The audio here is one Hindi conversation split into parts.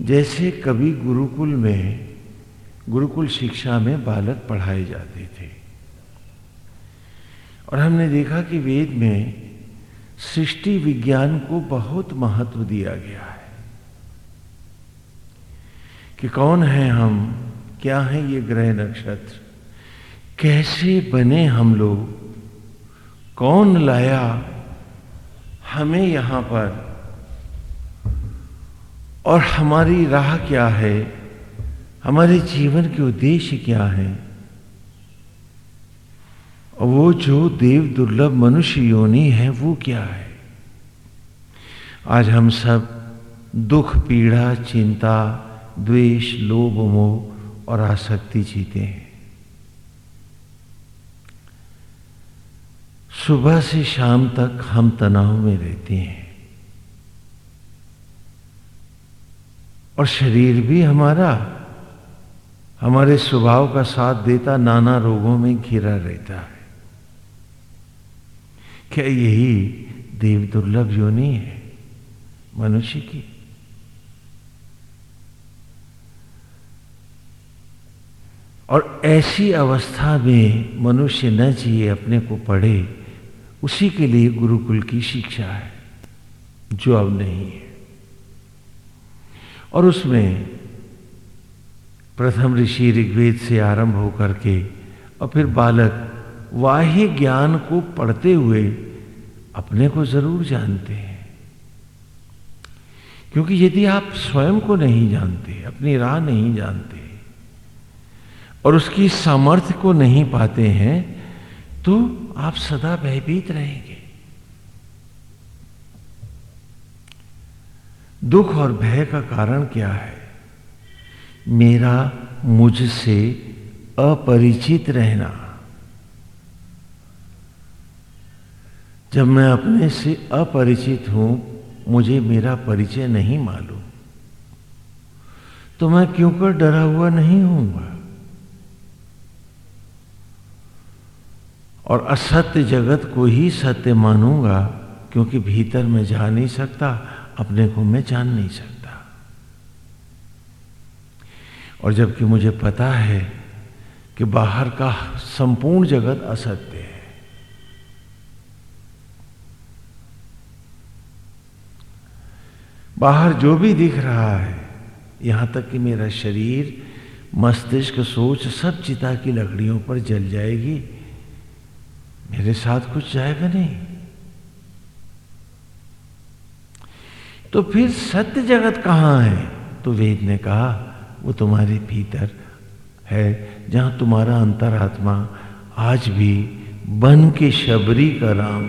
जैसे कभी गुरुकुल में, गुरुकुल शिक्षा में बालक पढ़ाए जाते थे। और हमने देखा कि वेद में सृष्टि विज्ञान को बहुत महत्व दिया गया है। कि कौन है हम, क्या है ये ग्रह नक्षत्र, कैसे बने हम लोग, कौन लाया हमें यहाँ पर और हमारी राह क्या है? हमारे जीवन के उद्देश्य क्या है? और वो जो देव दुर्लभ मनुष्य योनि है, वो क्या है? आज हम सब दुख, पीड़ा, चिंता, द्वेष, लोभ, मोह और आसक्ति जीते हैं। सुबह से शाम तक हम तनाव में रहते हैं। और शरीर भी हमारा, हमारे स्वभाव का साथ देता, नाना रोगों में घिरा रहता है। क्या यही देव दुर्लभ योनि है, मनुष्य की? और ऐसी अवस्था में मनुष्य न जिए, अपने को पढ़े, उसी के लिए गुरुकुल की शिक्षा है, जो अब नहीं है। और उसमें प्रथम ऋषि ऋग्वेद से आरंभ होकर के और फिर बालक वाह्य ज्ञान को पढ़ते हुए अपने को ज़रूर जानते हैं। क्योंकि यदि आप स्वयं को नहीं जानते, अपनी राह नहीं जानते और उसकी सामर्थ्य को नहीं पाते हैं तो आप सदा भयभीत रहेंगे। दुख और भय का कारण क्या है? मेरा मुझसे अपरिचित रहना। जब मैं अपने से अपरिचित हूँ, मुझे मेरा परिचय नहीं मालूम। तो मैं क्यों कर डरा हुआ नहीं होऊँगा और असत्य जगत को ही सत्य मानूँगा, क्योंकि भीतर मैं जा नहीं सकता। अपने को मैं जान नहीं सकता। और जबकि मुझे पता है कि बाहर का संपूर्ण जगत असत्य है। बाहर जो भी दिख रहा है, यहाँ तक कि मेरा शरीर, मस्तिष्क, सोच, सब चिता की लकड़ियों पर जल जाएगी। मेरे साथ कुछ जाएगा नहीं। तो फिर सत्य जगत कहाँ है? तो वेद ने कहा, वो तुम्हारे भीतर है, जहाँ तुम्हारा अंतरात्मा आज भी बन के शबरी का राम।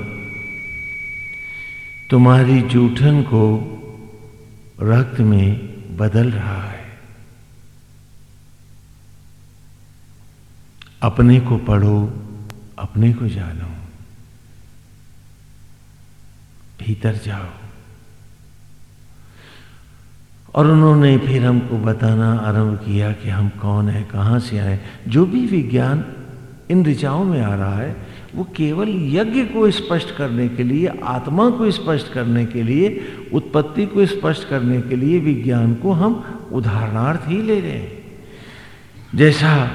तुम्हारी जूठन को रक्त में बदल रहा है। अपने को पढ़ो, अपने को जानो। भीतर जाओ। और उन्होंने फिर हमको बताना, आरंभ किया कि हम कौन है, कहाँ से आए। जो भी विज्ञान इन ऋचाओं में आ रहा है, वो केवल यज्ञ को स्पष्ट करने के लिए, आत्मा को स्पष्ट करने के लिए, उत्पत्ति को स्पष्ट करने के लिए विज्ञान को हम उदाहरणार्थ ही ले रहे हैं। जैसा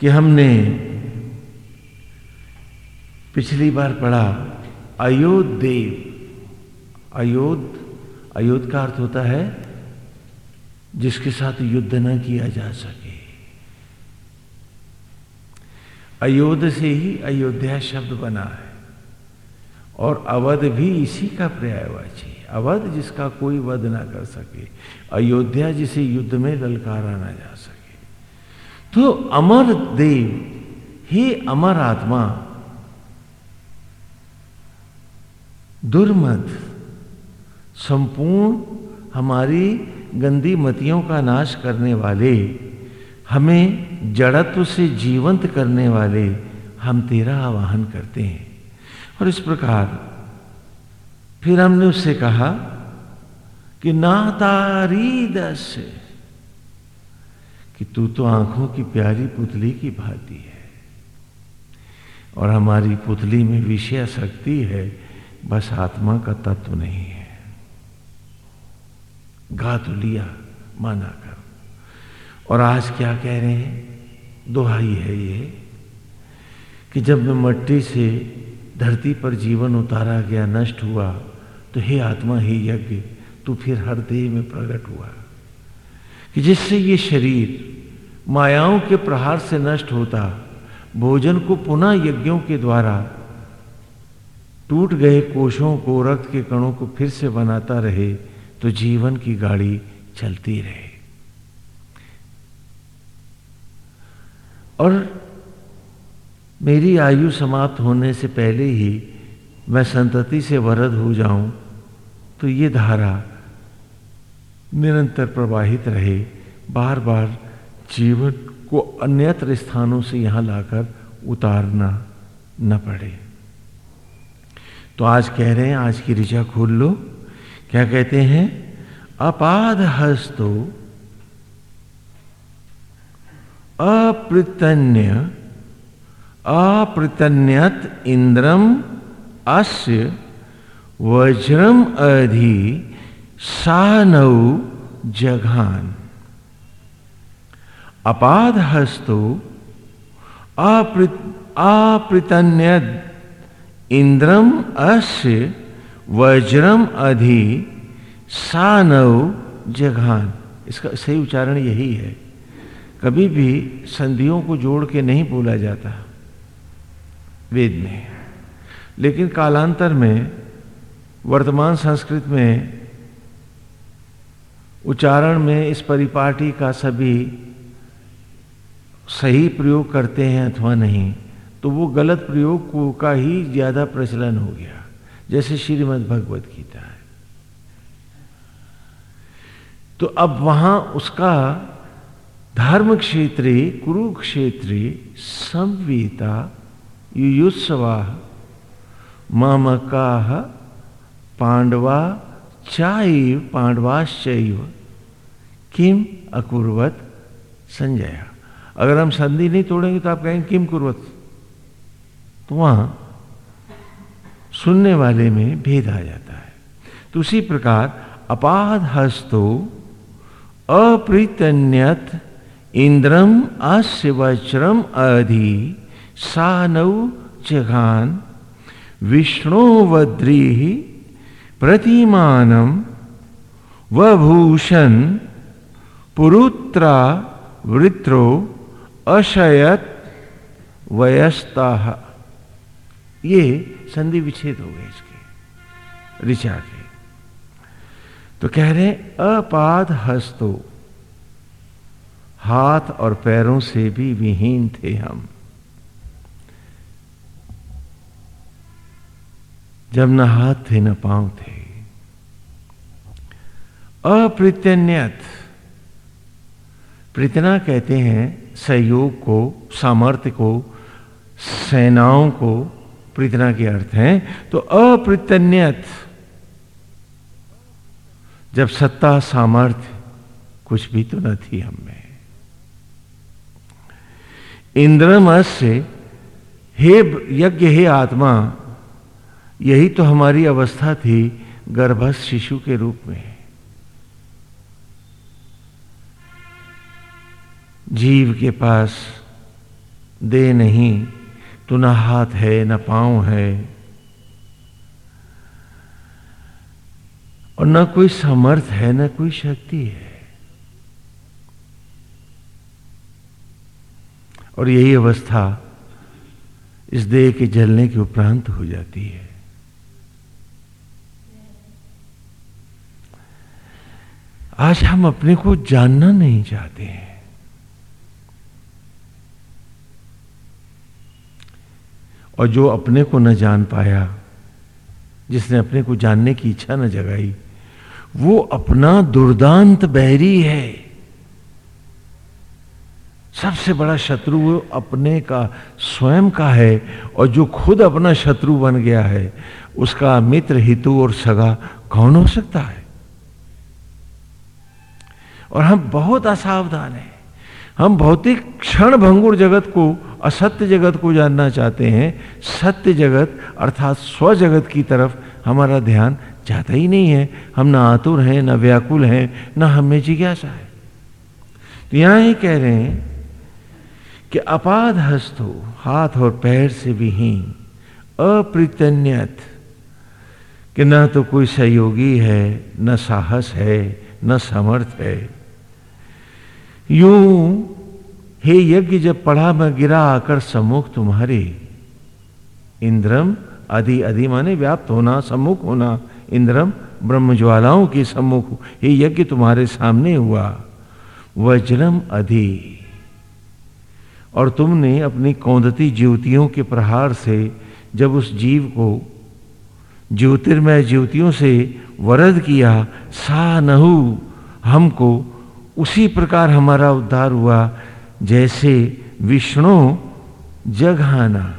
कि हमने पिछली बार पढ़ा, अयोध्य अयोध अयोध का अर्थ होता है, जिसके साथ युद्ध न किया जा सके। अयोध से ही अयोध्या शब्द बना है, और अवध भी इसी का पर्यायवाची अवध जिसका कोई वध ना कर सके, अयोध्या जिसे युद्ध में ललकारा ना जा सके। तो अमर देव, हे अमर आत्मा, दुर्मत संपूर्ण हमारी गंदी मतियों का नाश करने वाले, हमें जड़त्व से जीवंत करने वाले हम तेरा आवाहन करते हैं। और इस प्रकार फिर हमने उससे कहा कि ना तारी दस कि तू तो आँखों की प्यारी पुतली की भांति है और हमारी पुतली में विषय शक्ति है, बस आत्मा का तत्व नहीं। गा तो लिया, माना कर। और आज क्या कह रहे हैं? दोहाई है ये, कि जब मैं मट्टी से धरती पर जीवन उतारा गया, नष्ट हुआ तो हे आत्मा, हे यज्ञ, तू फिर हर देह में प्रकट हुआ। कि जिससे ये शरीर मायाओं के प्रहार से नष्ट होता, भोजन को पुनः यज्ञों के द्वारा टूट गए कोशों को, रक्त के कणों को फिर से बनाता रहे तो जीवन की गाड़ी चलती रहे। और मेरी आयु समाप्त होने से पहले ही मैं संतति से वरद हो जाऊँ तो ये धारा निरंतर प्रवाहित रहे बार बार जीवन को अन्यत्र स्थानों से यहाँ लाकर उतारना न पड़े। तो आज कह रहे हैं, आज की ऋचा खोल लो। क्या कहते हैं? अपाद हस्तो अप्रतन्य अप्रतन्यत इंद्रम अस्य वज्रम अधि सानौ जघान। अपाद हस्तो अपृतन्यद इंद्रम अस्य वज्रम अधि सानव जघान। इसका सही उच्चारण यही है। कभी भी संधियों को जोड़ के नहीं बोला जाता वेद में। लेकिन कालांतर में, वर्तमान संस्कृत में, उच्चारण में इस परिपाटी का सभी सही प्रयोग करते हैं अथवा नहीं तो वो गलत प्रयोग को का ही ज़्यादा प्रचलन हो गया। जैसे श्रीमद भगवत गीता है। तो अब वहाँ उसका धर्म क्षेत्रे कुरुक्षेत्रे संवीता युयुत्सवा, मामका, पांडवा चाइव पांडवाश्चैव किम अकुर्वत संजया। अगर हम संधि नहीं तोड़ेंगे तो आप कहेंगे किम कुर्वत? तो वहाँ सुनने वाले में भेद आ जाता है। तो उसी प्रकार अपाध हस्तो अप्रीतन्यत इंद्रम अस्य वज्रम अधि सानौ जघान विष्णुवद्री प्रतिमानम वभूषण पुरुत्रा वृत्रो अशयत वयस्ता। ये संधि विच्छेद हो गए इसके। ऋचा के। तो कह रहे अपाद हस्तो, हाथ और पैरों से भी विहीन थे हम। जब न हाथ थे, न पाँव थे। अप्रत्यन्यत। प्रीतना कहते हैं, सहयोग को, सामर्थ्य को, सेनाओं को प्रीतना के अर्थ हैं तो अप्रत्यन्यत, जब सत्ता, सामर्थ्य, कुछ भी तो न थी हमें में। इंद्रमस से, हे यज्ञ, हे आत्मा, यही तो हमारी अवस्था थी गर्भस्थ शिशु के रूप में। जीव के पास दे नहीं तो न हाथ है, ना पाँव है। और न कोई समर्थ है, ना कोई शक्ति है। और यही अवस्था इस देह के जलने के उपरांत हो जाती है। आज हम अपने को जानना नहीं चाहते हैं। और जो अपने को न जान पाया, जिसने अपने को जानने की इच्छा न जगाई, वो अपना दुर्दांत बहरी है। सबसे बड़ा शत्रु वो अपने का, स्वयं का है और जो खुद अपना शत्रु बन गया है, उसका मित्र, हितु और सगा कौन हो सकता है? और हम बहुत असावधान हैं। हम भौतिक क्षण भंगुर जगत को असत्य जगत को जानना चाहते हैं, सत्य जगत अर्थात स्व जगत की तरफ़ हमारा ध्यान जाता ही नहीं है। हम ना आतुर हैं, ना व्याकुल हैं, ना हमें जिज्ञासा है। तो यहाँ ही कह रहे हैं कि अपाध हस्त हो हाथ और पैर से विहीन अप्रितन्यत कि न तो कोई सहयोगी है, न साहस है, न समर्थ है। यूँ हे यज्ञ जब पढ़ा मैं गिरा आकर सम्मुख तुम्हारे। इंद्रम अधि अधि माने व्याप्त होना, सम्मुख होना। इंद्रम ब्रह्म ज्वालाओं के सम्मुख हे। यज्ञ तुम्हारे सामने हुआ। वज्रम अधि। और तुमने अपनी कौंदती ज्योतियों के प्रहार से जब उस जीव को ज्योतिर्मय ज्योतियों से वरद किया, सा नहु, हमको उसी प्रकार हमारा उद्धार हुआ। जैसे विष्णु जगहाना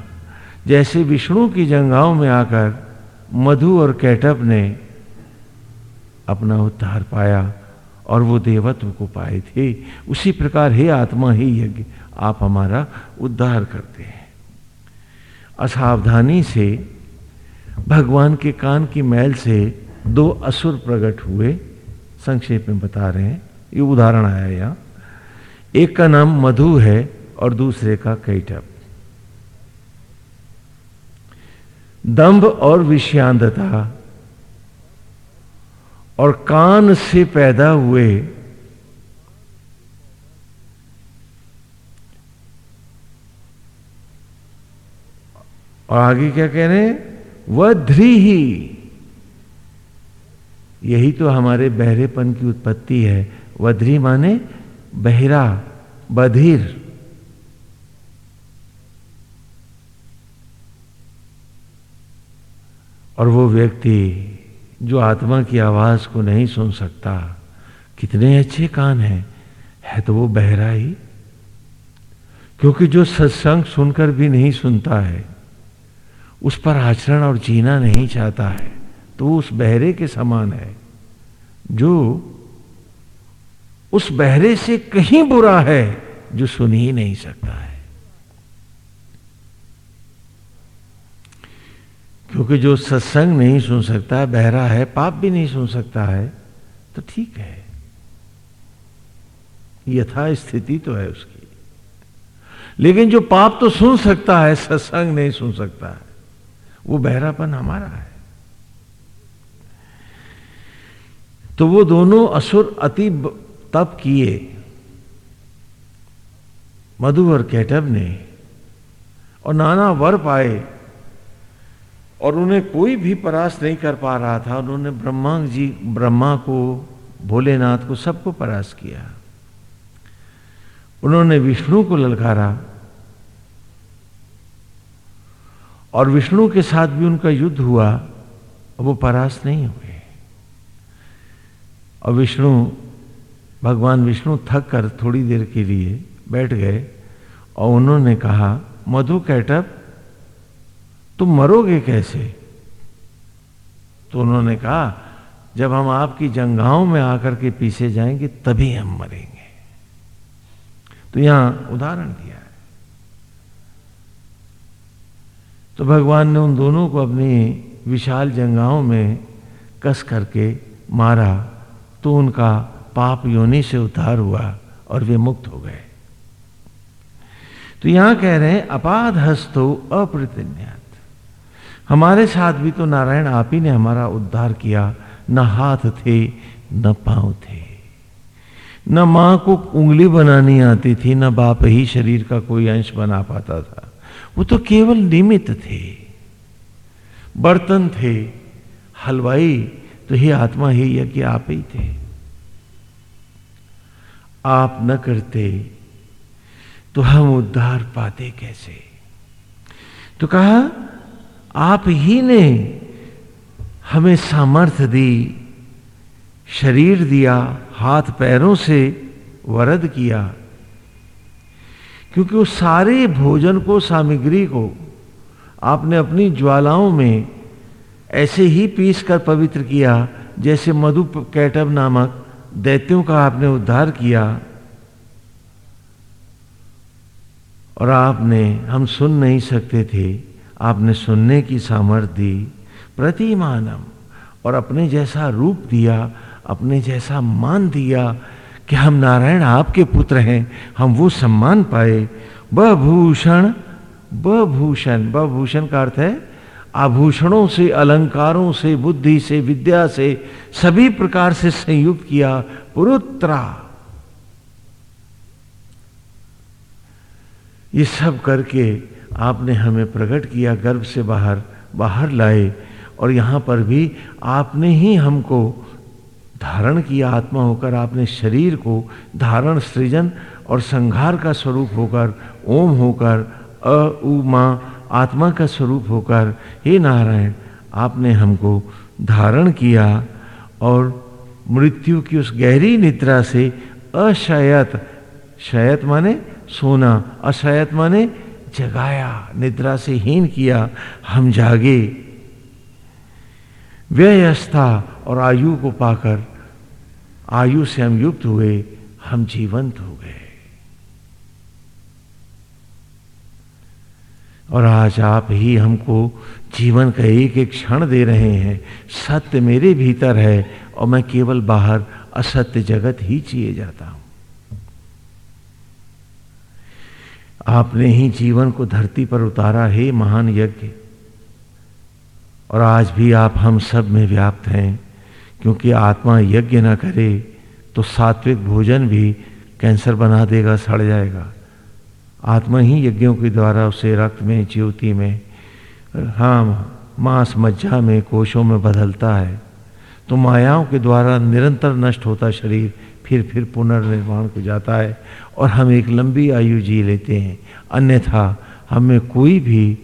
जैसे विष्णु की जंगाओं में आकर मधु और कैटअप ने अपना उद्धार पाया और वो देवत्व को पाए थे। उसी प्रकार हे आत्मा, ही यज्ञ, आप हमारा उद्धार करते हैं। असावधानी से भगवान के कान की मैल से दो असुर प्रकट हुए। संक्षेप में बता रहे हैं। ये उदाहरण आया यहाँ। एक का नाम मधु है और दूसरे का कैटअप दंभ और विषयांतता और कान से पैदा हुए और आगे क्या कह रहे हैं? वध्री ही यही तो हमारे बहरेपन की उत्पत्ति है। वध्री माने बहरा, बधिर। और वो व्यक्ति जो आत्मा की आवाज़ को नहीं सुन सकता, कितने अच्छे कान हैं, है तो वो बहरा ही। क्योंकि जो सत्संग सुनकर भी नहीं सुनता है, उस पर आचरण और जीना नहीं चाहता है तो उस बहरे के समान है, जो उस बहरे से कहीं बुरा है जो सुन ही नहीं सकता है। क्योंकि जो सत्संग नहीं सुन सकता, बहरा है, पाप भी नहीं सुन सकता है तो ठीक है। यथा स्थिति तो है उसकी। लेकिन जो पाप तो सुन सकता है, सत्संग नहीं सुन सकता है, वो बहरापन हमारा है। तो वो दोनों असुर अति तप किए। मधु और कैटब ने और नाना वर पाए और उन्हें कोई भी परास नहीं कर पा रहा था। उन्होंने ब्रह्मा जी, ब्रह्मा को, भोलेनाथ को सबको परास किया। उन्होंने विष्णु को ललकारा और विष्णु के साथ भी उनका युद्ध हुआ वो परास नहीं हुए। और विष्णु भगवान विष्णु थक कर थोड़ी देर के लिए बैठ गए और उन्होंने कहा, मधु कैटअप तुम मरोगे कैसे? तो उन्होंने कहा, जब हम आपकी जंगाओं में आकर के पीछे जाएँगे, तभी हम मरेंगे. तो यहाँ उदाहरण दिया है। तो भगवान ने उन दोनों को अपनी विशाल जंगाओं में कस करके मारा तो उनका पाप योनि से उतार हुआ और वे मुक्त हो गए। तो यहाँ कह रहे हैं अपाध हस्तो अप्रतिन्यात हमारे साथ भी तो नारायण आप ही ने हमारा उद्धार किया, न हाथ थे, न पाँव थे। न माँ को उंगली बनानी आती थी, न बाप ही शरीर का कोई अंश बना पाता था। वो तो केवल निमित्त थे। बर्तन थे, हलवाई तो ही आत्मा ही यज्ञ आप ही थे। आप न करते तो हम उद्धार पाते कैसे? तो कहा, आप ही ने हमें सामर्थ्य दी, शरीर दिया, हाथ पैरों से वरद किया, क्योंकि उस सारे भोजन को, सामग्री को आपने अपनी ज्वालाओं में ऐसे ही पीस कर पवित्र किया, जैसे मधु कैटब नामक दैत्यों का आपने उद्धार किया और आपने, हम सुन नहीं सकते थे, आपने सुनने की सामर्थ्य दी, प्रतिमानम, और अपने जैसा रूप दिया, अपने जैसा मान दिया कि हम नारायण आपके पुत्र हैं, हम वो सम्मान पाए। बभूषण बभूषण बभूषण का अर्थ है आभूषणों से, अलंकारों से, बुद्धि से, विद्या से, सभी प्रकार से संयुक्त किया पुरुत्रा। ये सब करके आपने हमें प्रकट किया, गर्भ से बाहर बाहर लाए, और यहाँ पर भी आपने ही हमको धारण किया आत्मा होकर, आपने शरीर को धारण, सृजन और संघार का स्वरूप होकर, ओम होकर, अ, उ, मा आत्मा का स्वरूप होकर, हे नारायण, आपने हमको धारण किया और मृत्यु की उस गहरी निद्रा से अशयत, शयत माने सोना, अशयत माने जगाया, निद्रा से हीन किया, हम जागे। व्ययस्था और आयु को पाकर, आयु से हम युक्त हुए, हम जीवंत हो गए और आज आप ही हमको जीवन का एक एक क्षण दे रहे हैं। सत्य मेरे भीतर है और मैं केवल बाहर असत्य जगत ही जिए जाता हूँ। आपने ही जीवन को धरती पर उतारा है महान यज्ञ। और आज भी आप हम सब में व्याप्त हैं। क्योंकि आत्मा यज्ञ ना करे तो सात्विक भोजन भी कैंसर बना देगा, सड़ जाएगा। आत्मा ही यज्ञों के द्वारा उसे रक्त में, ज्योति में हाँ मांस, मज्जा में, कोशों में बदलता है। तो मायाओं के द्वारा निरंतर नष्ट होता शरीर फिर फिर पुनर्निर्माण को जाता है और हम एक लंबी आयु जी लेते हैं। अन्यथा हमें कोई भी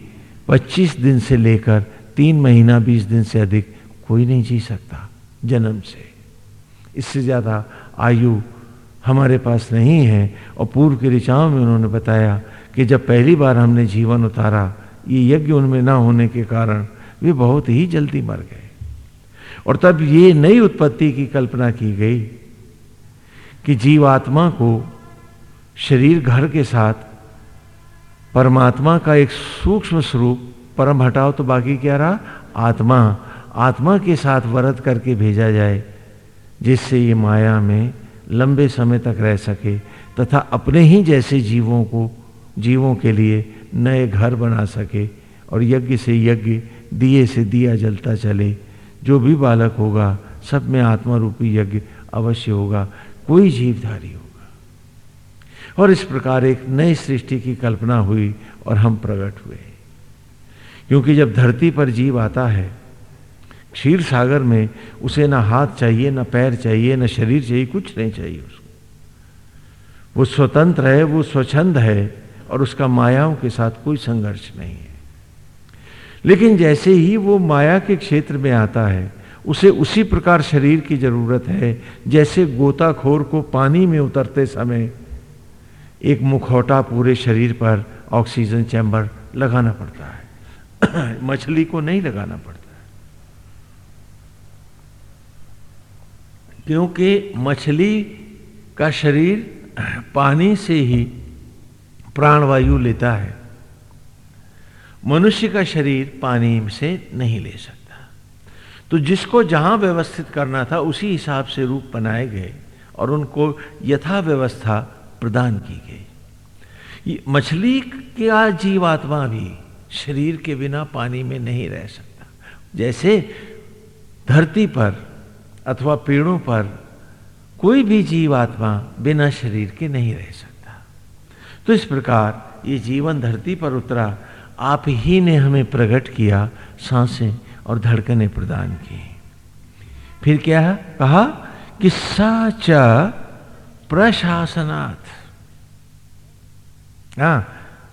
25 दिन से लेकर तीन महीना 20 दिन से अधिक कोई नहीं जी सकता जन्म से। इससे ज़्यादा आयु हमारे पास नहीं है। और पूर्व के ऋचाओं में उन्होंने बताया कि जब पहली बार हमने जीवन उतारा, ये यज्ञ उनमें ना होने के कारण वे बहुत ही जल्दी मर गए। और तब ये नई उत्पत्ति की कल्पना की गई कि जीवात्मा को शरीर घर के साथ, परमात्मा का एक सूक्ष्म स्वरूप, परम हटाओ तो बाकी क्या रहा? आत्मा। आत्मा के साथ वरत करके भेजा जाए, जिससे ये माया में लंबे समय तक रह सके तथा अपने ही जैसे जीवों को, जीवों के लिए नए घर बना सके और यज्ञ से यज्ञ, दिए से दिया जलता चले। जो भी बालक होगा, सब में आत्मा रूपी यज्ञ अवश्य होगा, कोई जीवधारी होगा। और इस प्रकार एक नई सृष्टि की कल्पना हुई और हम प्रकट हुए। क्योंकि जब धरती पर जीव आता है क्षीर सागर में उसे ना हाथ चाहिए, ना पैर चाहिए, ना शरीर चाहिए, कुछ नहीं चाहिए उसको। वो स्वतंत्र है, वो स्वच्छंद है और उसका मायाओं के साथ कोई संघर्ष नहीं है। लेकिन जैसे ही वो माया के क्षेत्र में आता है, उसे उसी प्रकार शरीर की ज़रूरत है, जैसे गोताखोर को पानी में उतरते समय एक मुखौटा पूरे शरीर पर ऑक्सीजन चैम्बर लगाना पड़ता है। मछली को नहीं लगाना पड़ता। क्योंकि मछली का शरीर पानी से ही प्राणवायु लेता है। मनुष्य का शरीर पानी से नहीं ले सकता। तो जिसको जहाँ व्यवस्थित करना था, उसी हिसाब से रूप बनाए गए और उनको यथा व्यवस्था प्रदान की गई। मछली का जीवात्मा भी शरीर के बिना पानी में नहीं रह सकता। जैसे धरती पर अथवा पेड़ों पर कोई भी जीव आत्मा बिना शरीर के नहीं रह सकता। तो इस प्रकार ये जीवन धरती पर उतरा, आप ही ने हमें प्रकट किया, साँसें और धड़कने प्रदान की। फिर क्या है? कहा कि सच प्रशासनाथ हाँ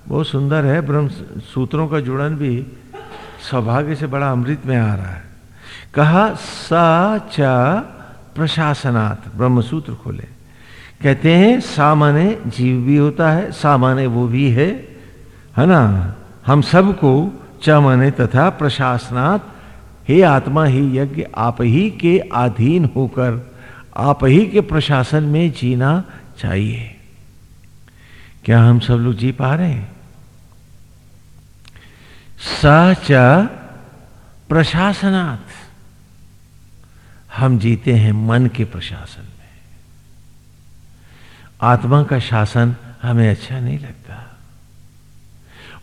बहुत सुंदर है, ब्रह्म सूत्रों का जुड़न भी सौभाग्य से बड़ा अमृत में आ रहा है। कहा, सा च प्रशासनात्, ब्रह्मसूत्र खोले। कहते हैं, सा माने जीव भी होता है, सा माने वो भी है है ना? हम सबको च माने तथा प्रशासनात्, हे आत्मा, ही यज्ञ, आप ही के अधीन होकर, आप ही के प्रशासन में जीना चाहिए। क्या हम सब लोग जी पा रहे हैं? च प्रशासनात्। हम जीते हैं मन के प्रशासन में। आत्मा का शासन हमें अच्छा नहीं लगता।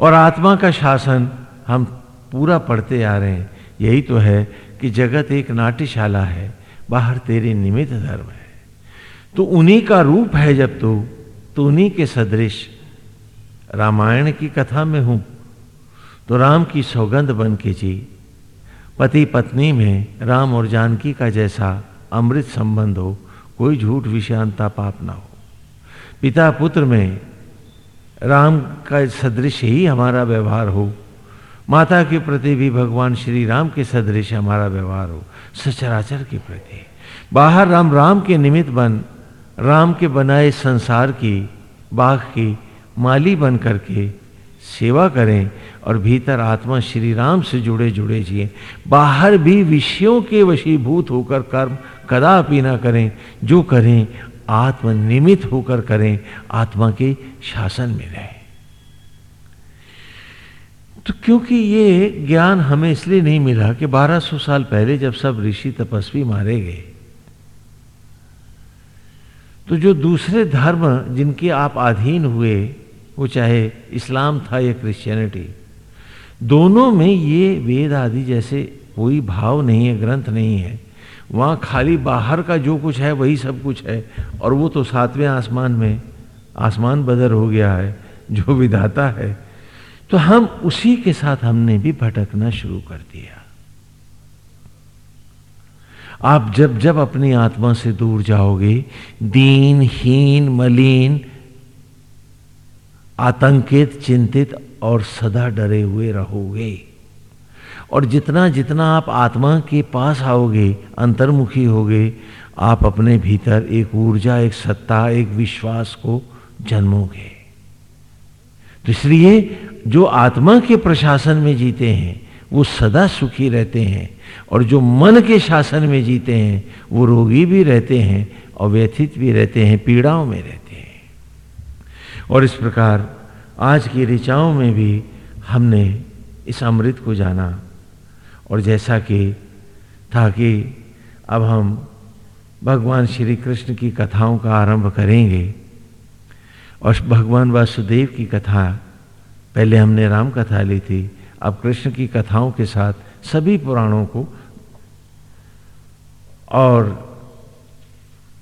और आत्मा का शासन हम पूरा पढ़ते आ रहे हैं। यही तो है कि जगत एक नाट्यशाला है, बाहर तेरे निमित्त धर्म है। तो उन्हीं का रूप है जब तो तो उन्हीं के सदृश। रामायण की कथा में हूँ तो राम की सौगंध बन के जी। पति पत्नी में राम और जानकी का जैसा अमृत संबंध हो, कोई झूठ विषांता पाप ना हो। पिता पुत्र में राम का सदृश ही हमारा व्यवहार हो। माता के प्रति भी भगवान श्री राम के सदृश हमारा व्यवहार हो, सचराचर के प्रति। बाहर राम राम के निमित्त बन, राम के बनाए संसार की, बाघ की माली बन करके सेवा करें और भीतर आत्मा श्री राम से जुड़े जुड़े जिए। बाहर भी विषयों के वशीभूत होकर कर्म कदापि ना करें। जो करें आत्मनिमित होकर करें, आत्मा के शासन में रहें। तो क्योंकि ये ज्ञान हमें इसलिए नहीं मिला कि 1200 साल पहले जब सब ऋषि तपस्वी मारे गए तो जो दूसरे धर्म जिनके आप अधीन हुए वो चाहे इस्लाम था या क्रिश्चियनिटी, दोनों में ये वेद आदि जैसे कोई भाव नहीं है, ग्रंथ नहीं है। वहाँ खाली बाहर का जो कुछ है, वही सब कुछ है, और वो तो सातवें आसमान में, आसमान बदर हो गया है, जो विधाता है। तो हम उसी के साथ हमने भी भटकना शुरू कर दिया। आप जब जब अपनी आत्मा से दूर जाओगे दीन हीन मलिन आतंकित, चिंतित और सदा डरे हुए रहोगे। और जितना जितना आप आत्मा के पास आओगे, अंतर्मुखी होगे, आप अपने भीतर एक ऊर्जा, एक सत्ता, एक विश्वास को जन्मोगे। तो इसलिए जो आत्मा के प्रशासन में जीते हैं, वो सदा सुखी रहते हैं, और जो मन के शासन में जीते हैं, वो रोगी भी रहते हैं और व्यथित भी रहते हैं, पीड़ाओं में रहते हैं। और इस प्रकार आज की ऋचाओं में भी हमने इस अमृत को जाना। और जैसा कि था कि अब हम भगवान श्री कृष्ण की कथाओं का आरंभ करेंगे। और भगवान वासुदेव की कथा, पहले हमने राम कथा ली थी, अब कृष्ण की कथाओं के साथ सभी पुराणों को। और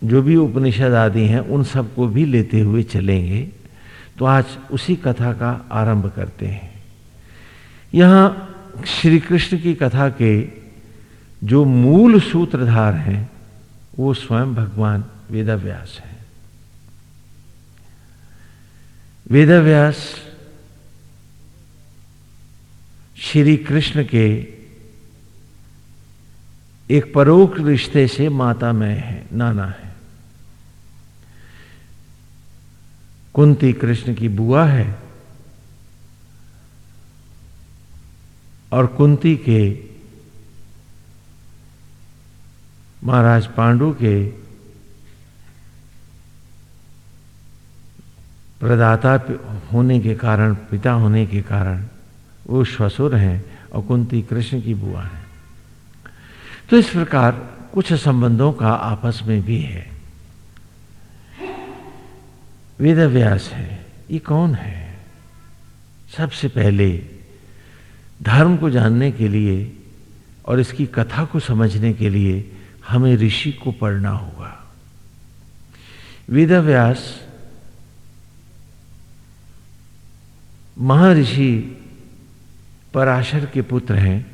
जो भी उपनिषद आदि हैं, उन सबको भी लेते हुए चलेंगे। तो आज उसी कथा का आरंभ करते हैं। यहाँ श्री कृष्ण की कथा के जो मूल सूत्रधार हैं, वो स्वयं भगवान वेदव्यास है। वेदव्यास श्री कृष्ण के एक परोक्ष रिश्ते से माता में है, नाना है। कुंती कृष्ण की बुआ है और कुंती के महाराज पांडु के प्रदाता होने के कारण, पिता होने के कारण वो श्वसुर हैं और कुंती कृष्ण की बुआ है। तो इस प्रकार कुछ संबंधों का आपस में भी है। वेद व्यास है, ये कौन है? सबसे पहले धर्म को जानने के लिए और इसकी कथा को समझने के लिए हमें ऋषि को पढ़ना होगा। वेदव्यास महर्षि पराशर के पुत्र हैं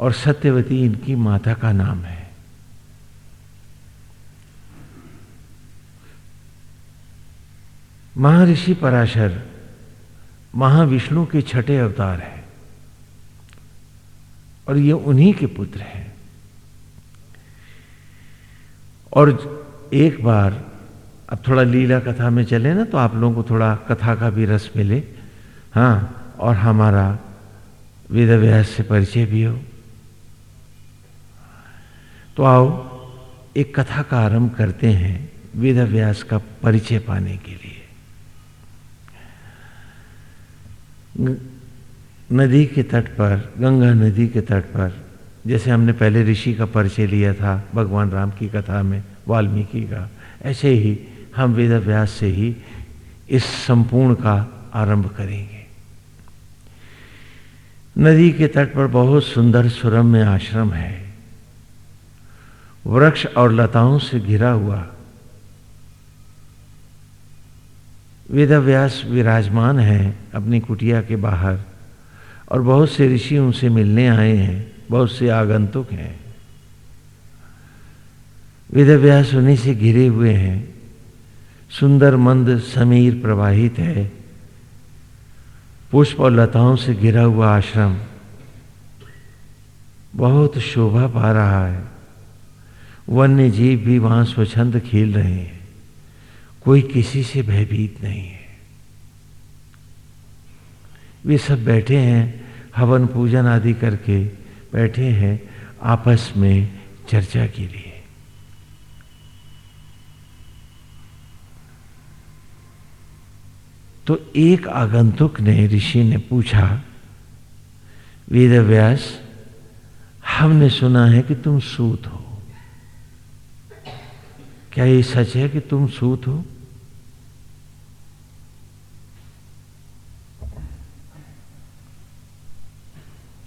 और सत्यवती इनकी माता का नाम है। महर्षि पराशर महाविष्णु के छठे अवतार हैं और ये उन्हीं के पुत्र हैं। और एक बार, अब थोड़ा लीला कथा में चले ना तो आप लोगों को थोड़ा कथा का भी रस मिले। हाँ और हमारा वेद व्यास से परिचय भी हो। तो आओ, एक कथा का आरंभ करते हैं वेद व्यास का परिचय पाने के लिए। नदी के तट पर, गंगा नदी के तट पर, जैसे हमने पहले ऋषि का परिचय लिया था, भगवान राम की कथा में, वाल्मीकि का, ऐसे ही हम वेद व्यास से ही इस संपूर्ण का आरंभ करेंगे। नदी के तट पर बहुत सुंदर सुरम्य आश्रम है। वृक्ष और लताओं से घिरा हुआ वेदव्यास विराजमान है अपनी कुटिया के बाहर और बहुत से ऋषि उनसे मिलने आए हैं, बहुत से आगंतुक हैं। वेदव्यास उन्हीं से घिरे हुए हैं। सुंदर मंद समीर प्रवाहित है। पुष्प और लताओं से घिरा हुआ आश्रम बहुत शोभा पा रहा है। वन्य जीव भी वहाँ स्वच्छंद खेल रहे हैं। कोई किसी से भयभीत नहीं है। वे सब बैठे हैं, हवन पूजन आदि करके बैठे हैं, आपस में चर्चा के लिए। तो एक आगंतुक ने ऋषि ने पूछा वेद हमने सुना है कि तुम सूत हो। क्या ये सच है कि तुम सूत हो?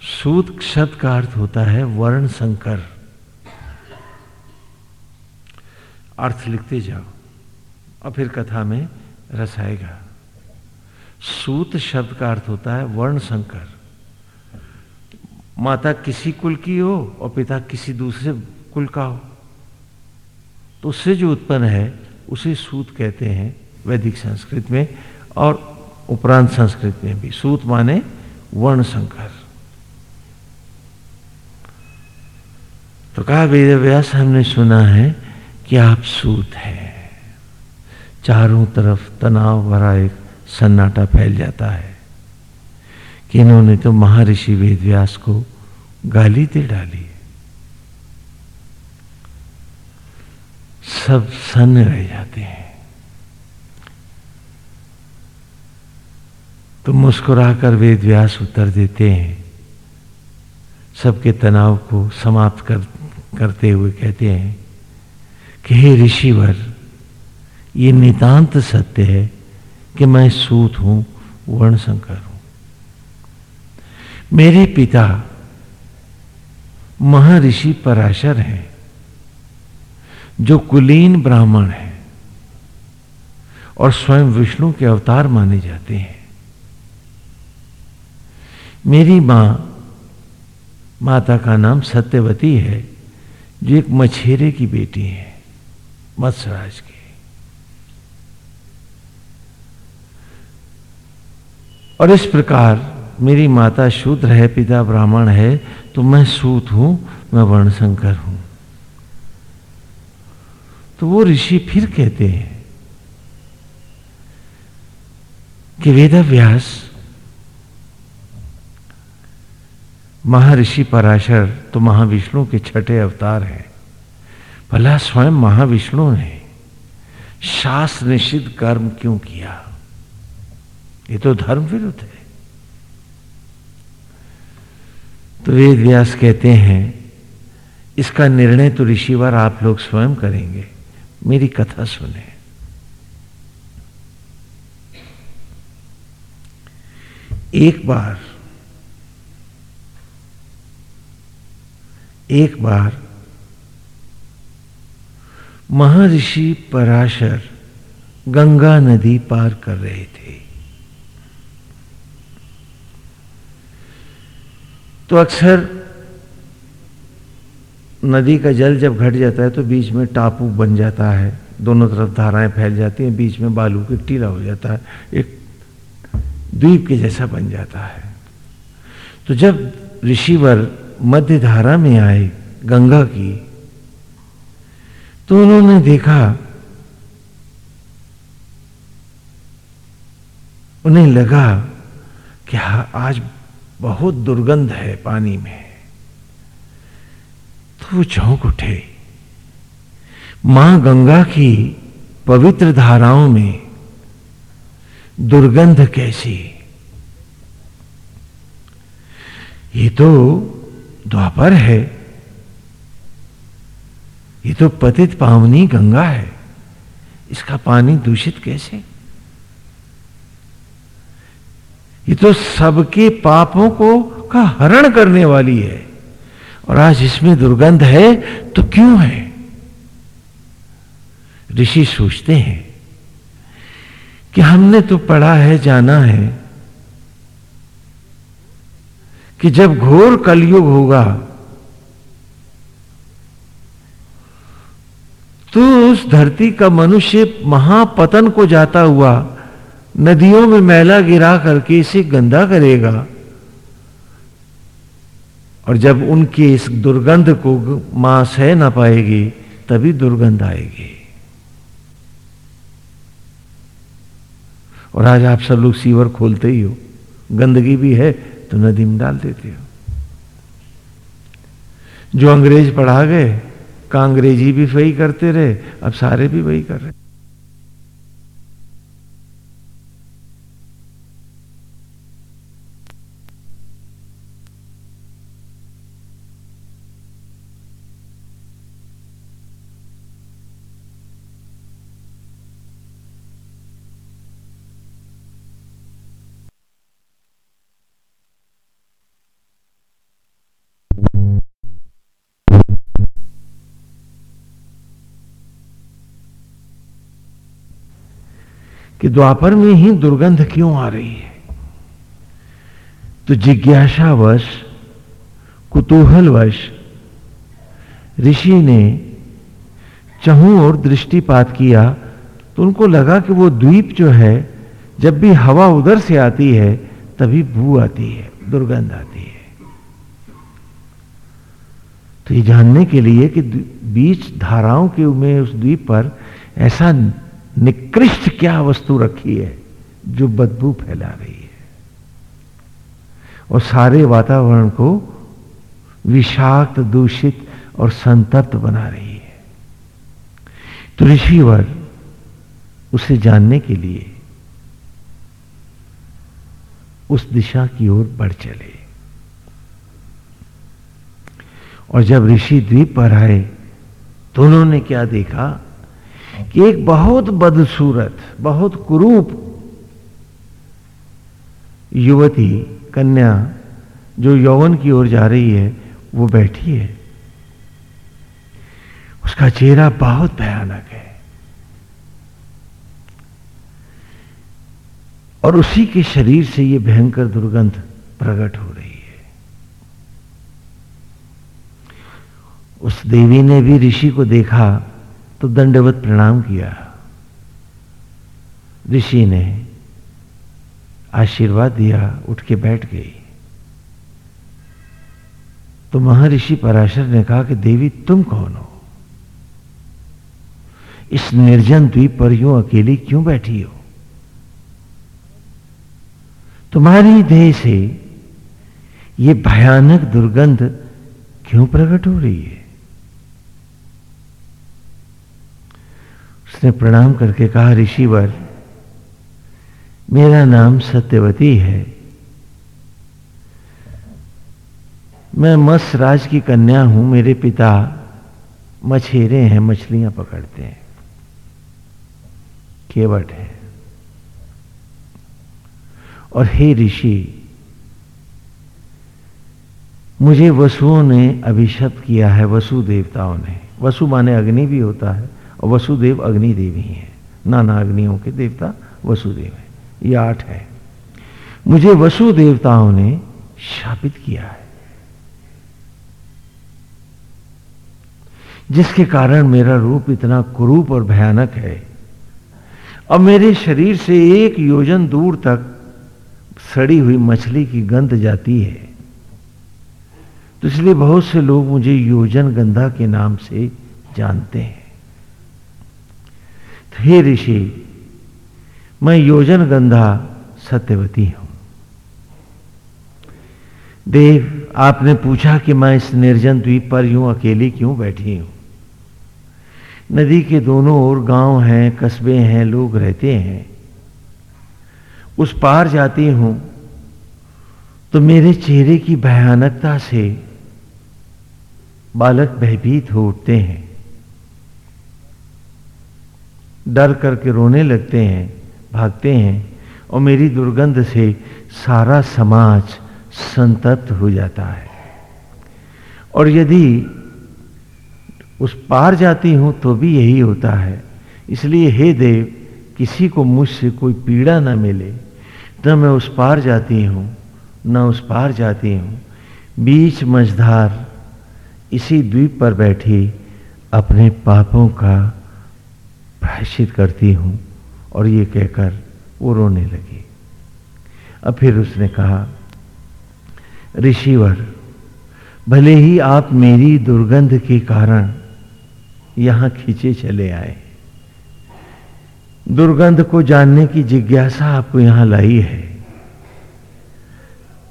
सूत शब्द का अर्थ होता है वर्ण संकर। अर्थ लिखते जाओ और फिर कथा में रस आएगा। सूत शब्द का अर्थ होता है वर्ण संकर। माता किसी कुल की हो और पिता किसी दूसरे कुल का हो। तो उससे जो उत्पन्न है, उसे सूत कहते हैं वैदिक संस्कृत में और उपरांत संस्कृत में भी। सूत माने वर्ण संकर तो कहा वेद व्यास हमने सुना है कि आप सूत हैं। चारों तरफ़ तनाव भरा एक सन्नाटा फैल जाता है कि इन्होंने तो महर्षि वेदव्यास को गाली दे डाली सब सन्न रह जाते हैं। तो मुस्कुराकर वेदव्यास उत्तर देते हैं। सबके तनाव को समाप्त कर, करते हुए कहते हैं कि हे ऋषिवर, ये नितांत सत्य है कि मैं सूत हूँ वर्ण संकर हूँ। मेरे पिता महर्षि पराशर हैं। जो कुलीन ब्राह्मण है और स्वयं विष्णु के अवतार माने जाते हैं। मेरी माँ, माता का नाम सत्यवती है, जो एक मछेरे की बेटी है, मत्सराज की। और इस प्रकार मेरी माता शूद्र है, पिता ब्राह्मण है तो मैं सूत हूँ, मैं वर्णशंकर हूँ। तो वो ऋषि फिर कहते हैं कि वेद व्यास महर्षि पराशर तो महाविष्णु के छठे अवतार हैं। भला स्वयं महाविष्णु ने शास्त्र निषिद्ध कर्म क्यों किया? ये तो धर्म विरुद्ध है। तो वेद व्यास कहते हैं, इसका निर्णय तो ऋषिवार आप लोग स्वयं करेंगे। मेरी कथा सुने। एक बार एक बार महर्षि पराशर गंगा नदी पार कर रहे थे। तो अक्सर नदी का जल जब घट जाता है तो बीच में टापू बन जाता है। दोनों तरफ़ धाराएँ फैल जाती हैं, बीच में बालू के टीला हो जाता है। एक द्वीप के जैसा बन जाता है। तो जब ऋषिवर मध्य धारा में आए गंगा की तो उन्होंने देखा, उन्हें लगा कि आज बहुत दुर्गंध है पानी में। तो वो चौंक उठे। माँ गंगा की पवित्र धाराओं में दुर्गंध कैसी। ये तो द्वापर है। ये तो पतित पावनी गंगा है। इसका पानी दूषित कैसे? ये तो सबके पापों को का हरण करने वाली है। और आज इसमें दुर्गंध है तो क्यों है? ऋषि सोचते हैं कि हमने तो पढ़ा है, जाना है कि जब घोर कलयुग होगा तो उस धरती का मनुष्य महापतन को जाता हुआ नदियों में मैला गिरा करके इसे गंदा करेगा। और जब उनके इस दुर्गंध को माँ सह ना पाएगी, तभी दुर्गंध आएगी। और आज आप सब लोग सीवर खोलते ही हो। गंदगी भी है तो नदी में डाल देते हो। जो अंग्रेज़ पढ़ा गए, का अंग्रेज़ी भी वही करते रहे, अब सारे भी वही कर रहे। कि द्वापर में ही दुर्गंध क्यों आ रही है? तो जिज्ञासावश, कुतूहलवश, ऋषि ने चहू और दृष्टिपात किया तो उनको लगा कि वो द्वीप जो है, जब भी हवा उधर से आती है, तभी भू आती है, दुर्गंध आती है। तो ये जानने के लिए कि बीच धाराओं के में उस द्वीप पर ऐसा निकृष्ट क्या वस्तु रखी है जो बदबू फैला रही है? और सारे वातावरण को विषाक्त, दूषित और संतप्त बना रही है। तो ऋषिवर उसे जानने के लिए उस दिशा की ओर बढ़ चले। और जब ऋषि द्वीप पर आए तो उन्होंने क्या देखा? कि एक बहुत बदसूरत, बहुत कुरूप युवती, कन्या, जो यौवन की ओर जा रही है, वो बैठी है। उसका चेहरा बहुत भयानक है। और उसी के शरीर से ये भयंकर दुर्गंध प्रकट हो रही है। उस देवी ने भी ऋषि को देखा तो दंडवत प्रणाम किया। ऋषि ने आशीर्वाद दिया, उठ के बैठ गई। तो महर्षि पराशर ने कहा कि, देवी, तुम कौन हो? इस निर्जन द्वीप पर यूँ अकेली क्यों बैठी हो? तुम्हारी देह से यह भयानक दुर्गंध क्यों प्रकट हो रही है? उसने प्रणाम करके कहा, ऋषिवर, मेरा नाम सत्यवती है। मैं मस राज की कन्या हूँ, मेरे पिता मछेरे हैं, मछलियाँ पकड़ते हैं। केवट है। और हे ऋषि, मुझे वसुओं ने अभिशप्त किया है, वसु देवताओं ने। वसु माने अग्नि भी होता है और वसुदेव अग्निदेव ही है। नाना अग्नियों के देवता वसुदेव है। ये आठ है। मुझे वसु देवताओं ने शापित किया है। जिसके कारण मेरा रूप इतना कुरूप और भयानक है। अब मेरे शरीर से एक योजन दूर तक सड़ी हुई मछली की गंध जाती है। तो इसलिए बहुत से लोग मुझे योजन गंधा के नाम से जानते हैं। हे ऋषि, मैं योजन गंधा सत्यवती हूँ। देव, आपने पूछा कि मैं इस निर्जन द्वीप पर यूँ अकेली क्यों बैठी हूँ? नदी के दोनों ओर गाँव हैं, कस्बे हैं, लोग रहते हैं। उस पार जाती हूँ तो मेरे चेहरे की भयानकता से बालक भयभीत हो उठते हैं। डर करके रोने लगते हैं, भागते हैं और मेरी दुर्गंध से सारा समाज संतप्त हो जाता है। और यदि उस पार जाती हूँ तो भी यही होता है। इसलिए हे देव, किसी को मुझसे कोई पीड़ा ना मिले। न मैं उस पार जाती हूँ, न उस पार जाती हूँ। बीच मझधार इसी द्वीप पर बैठी अपने पापों का प्रायश्चित करती हूँ और ये कहकर वो रोने लगी। अब फिर उसने कहा, ऋषिवर, भले ही आप मेरी दुर्गंध के कारण यहाँ खींचे चले आए, दुर्गंध को जानने की जिज्ञासा आपको यहाँ लाई है,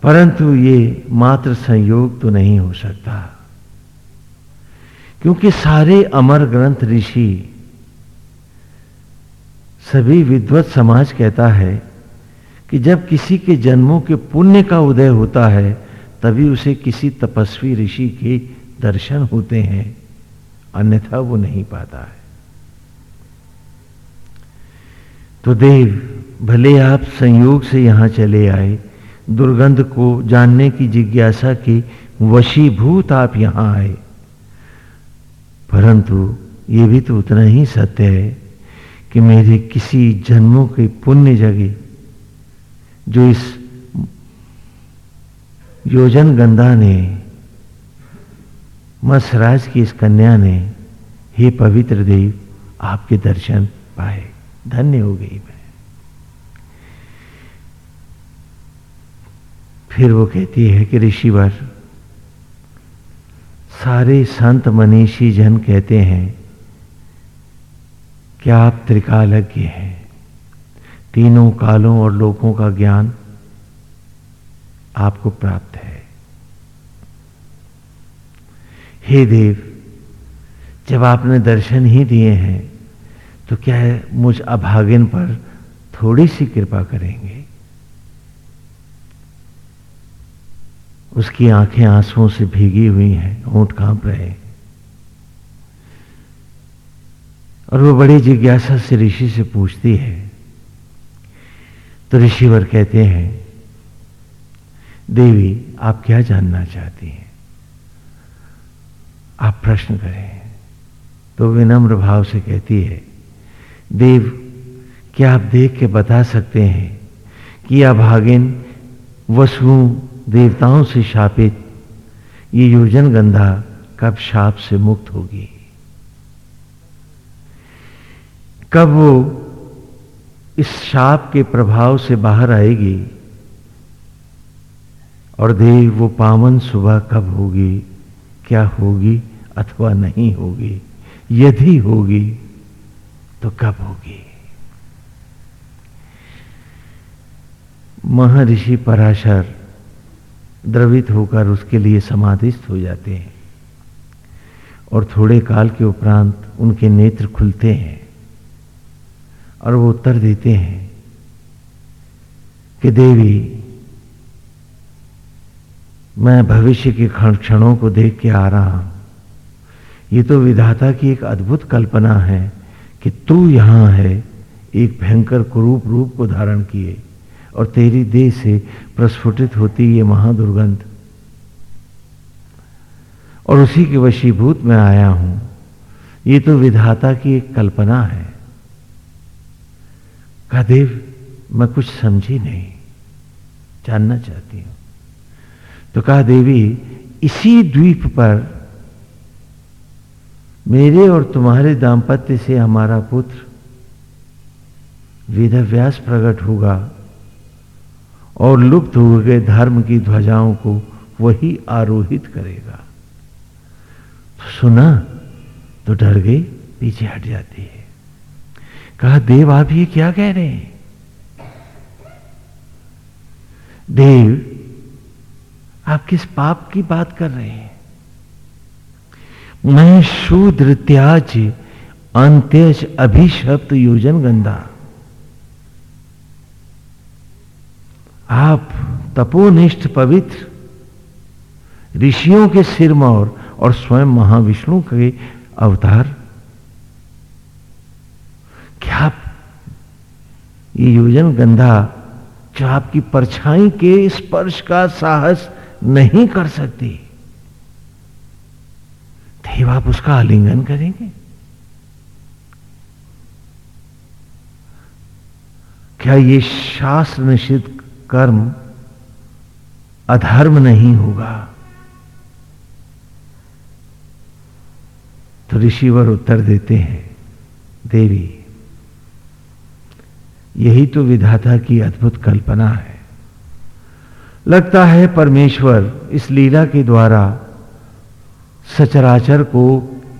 परंतु ये मात्र संयोग तो नहीं हो सकता, क्योंकि सारे अमर ग्रंथ ऋषि सभी विद्वत समाज कहता है कि जब किसी के जन्मों के पुण्य का उदय होता है, तभी उसे किसी तपस्वी ऋषि के दर्शन होते हैं। अन्यथा वो नहीं पाता है। तो देव, भले आप संयोग से यहाँ चले आए, दुर्गंध को जानने की जिज्ञासा की वशीभूत आप यहाँ आए। परंतु ये भी तो उतना ही सत्य है कि मेरे किसी जन्मों के पुण्य जगह जो इस योजन गंधा ने, मसराज की इस कन्या ने, हे पवित्र देव, आपके दर्शन पाए। धन्य हो गई मैं। फिर वो कहती है कि ऋषिवर, सारे संत मनीषी जन कहते हैं कि आप त्रिकालज्ञ हैं? तीनों कालों और लोकों का ज्ञान आपको प्राप्त है। हे देव, जब आपने दर्शन ही दिए हैं तो क्या है मुझ अभागिन पर थोड़ी सी कृपा करेंगे? उसकी आँखें आंसुओं से भीगी हुई हैं, ऊँट काँप रहे और वो बड़ी जिज्ञासा से ऋषि से पूछती है। तो ऋषिवर कहते हैं, देवी, आप क्या जानना चाहती हैं? आप प्रश्न करें। तो विनम्र भाव से कहती है, देव, क्या आप देख के बता सकते हैं कि अभागिन वसुओं, देवताओं से शापित, ये योजन गंधा कब शाप से मुक्त होगी? कब वो इस शाप के प्रभाव से बाहर आएगी और देव वो पावन सुबह कब होगी, क्या होगी अथवा नहीं होगी, यदि होगी तो कब होगी? महर्षि पराशर द्रवित होकर उसके लिए समाधिस्थ हो जाते हैं और थोड़े काल के उपरांत उनके नेत्र खुलते हैं। और वो उत्तर देते हैं कि देवी, मैं भविष्य के क्षण क्षणों को देख के आ रहा हूँ। ये तो विधाता की एक अद्भुत कल्पना है कि तू यहाँ है, एक भयंकर कुरूप रूप को धारण किए और तेरी देह से प्रस्फुटित होती ये महादुर्गंध। और उसी के वशीभूत में आया हूँ। ये तो विधाता की एक कल्पना है। कहा देव मैं कुछ समझी नहीं, जानना चाहती हूँ। तो कहा, देवी, इसी द्वीप पर मेरे और तुम्हारे दाम्पत्य से हमारा पुत्र वेदव्यास प्रकट होगा और लुप्त हो गए धर्म की ध्वजाओं को वही आरोहित करेगा। तो सुना तो डर गई, पीछे हट जाती है। कहा, देव, आप ये क्या कह रहे हैं? देव, आप किस पाप की बात कर रहे हैं? मैं शूद्र त्याज अंत्यज अभिशप्त योजन गंदा आप तपोनिष्ठ पवित्र ऋषियों के सिरमौर और स्वयं महाविष्णु के अवतार क्या ये योजन गंधा जो आपकी परछाई के स्पर्श का साहस नहीं कर सकती? देव, आप उसका आलिंगन करेंगे? क्या ये शास्त्र निषिद्ध कर्म अधर्म नहीं होगा? तो ऋषिवर उत्तर देते हैं, देवी यही तो विधाता की अद्भुत कल्पना है। लगता है परमेश्वर इस लीला के द्वारा सचराचर को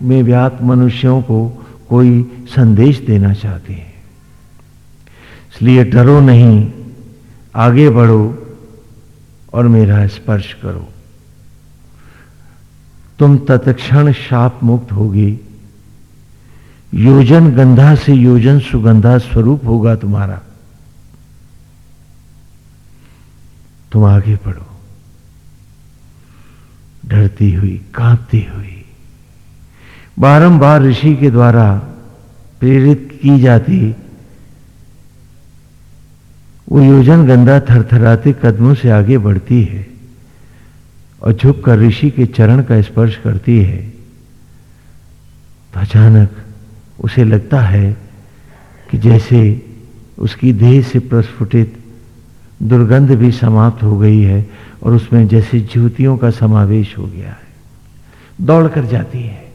में व्याप्त मनुष्यों को कोई संदेश देना चाहते हैं। इसलिए डरो नहीं, आगे बढ़ो और मेरा स्पर्श करो। तुम तत्क्षण शाप मुक्त होगी। योजन गंधा से योजन सुगंधा स्वरूप होगा तुम्हारा। तुम आगे बढ़ो। डरती हुई, कांपती हुई। बारंबार ऋषि के द्वारा प्रेरित की जाती वो योजन गंधा थरथराते कदमों से आगे बढ़ती है और झुक कर ऋषि के चरण का स्पर्श करती है। तो अचानक उसे लगता है कि जैसे उसकी देह से प्रस्फुटित दुर्गंध भी समाप्त हो गई है और उसमें जैसे ज्योतियों का समावेश हो गया है। दौड़ कर जाती है।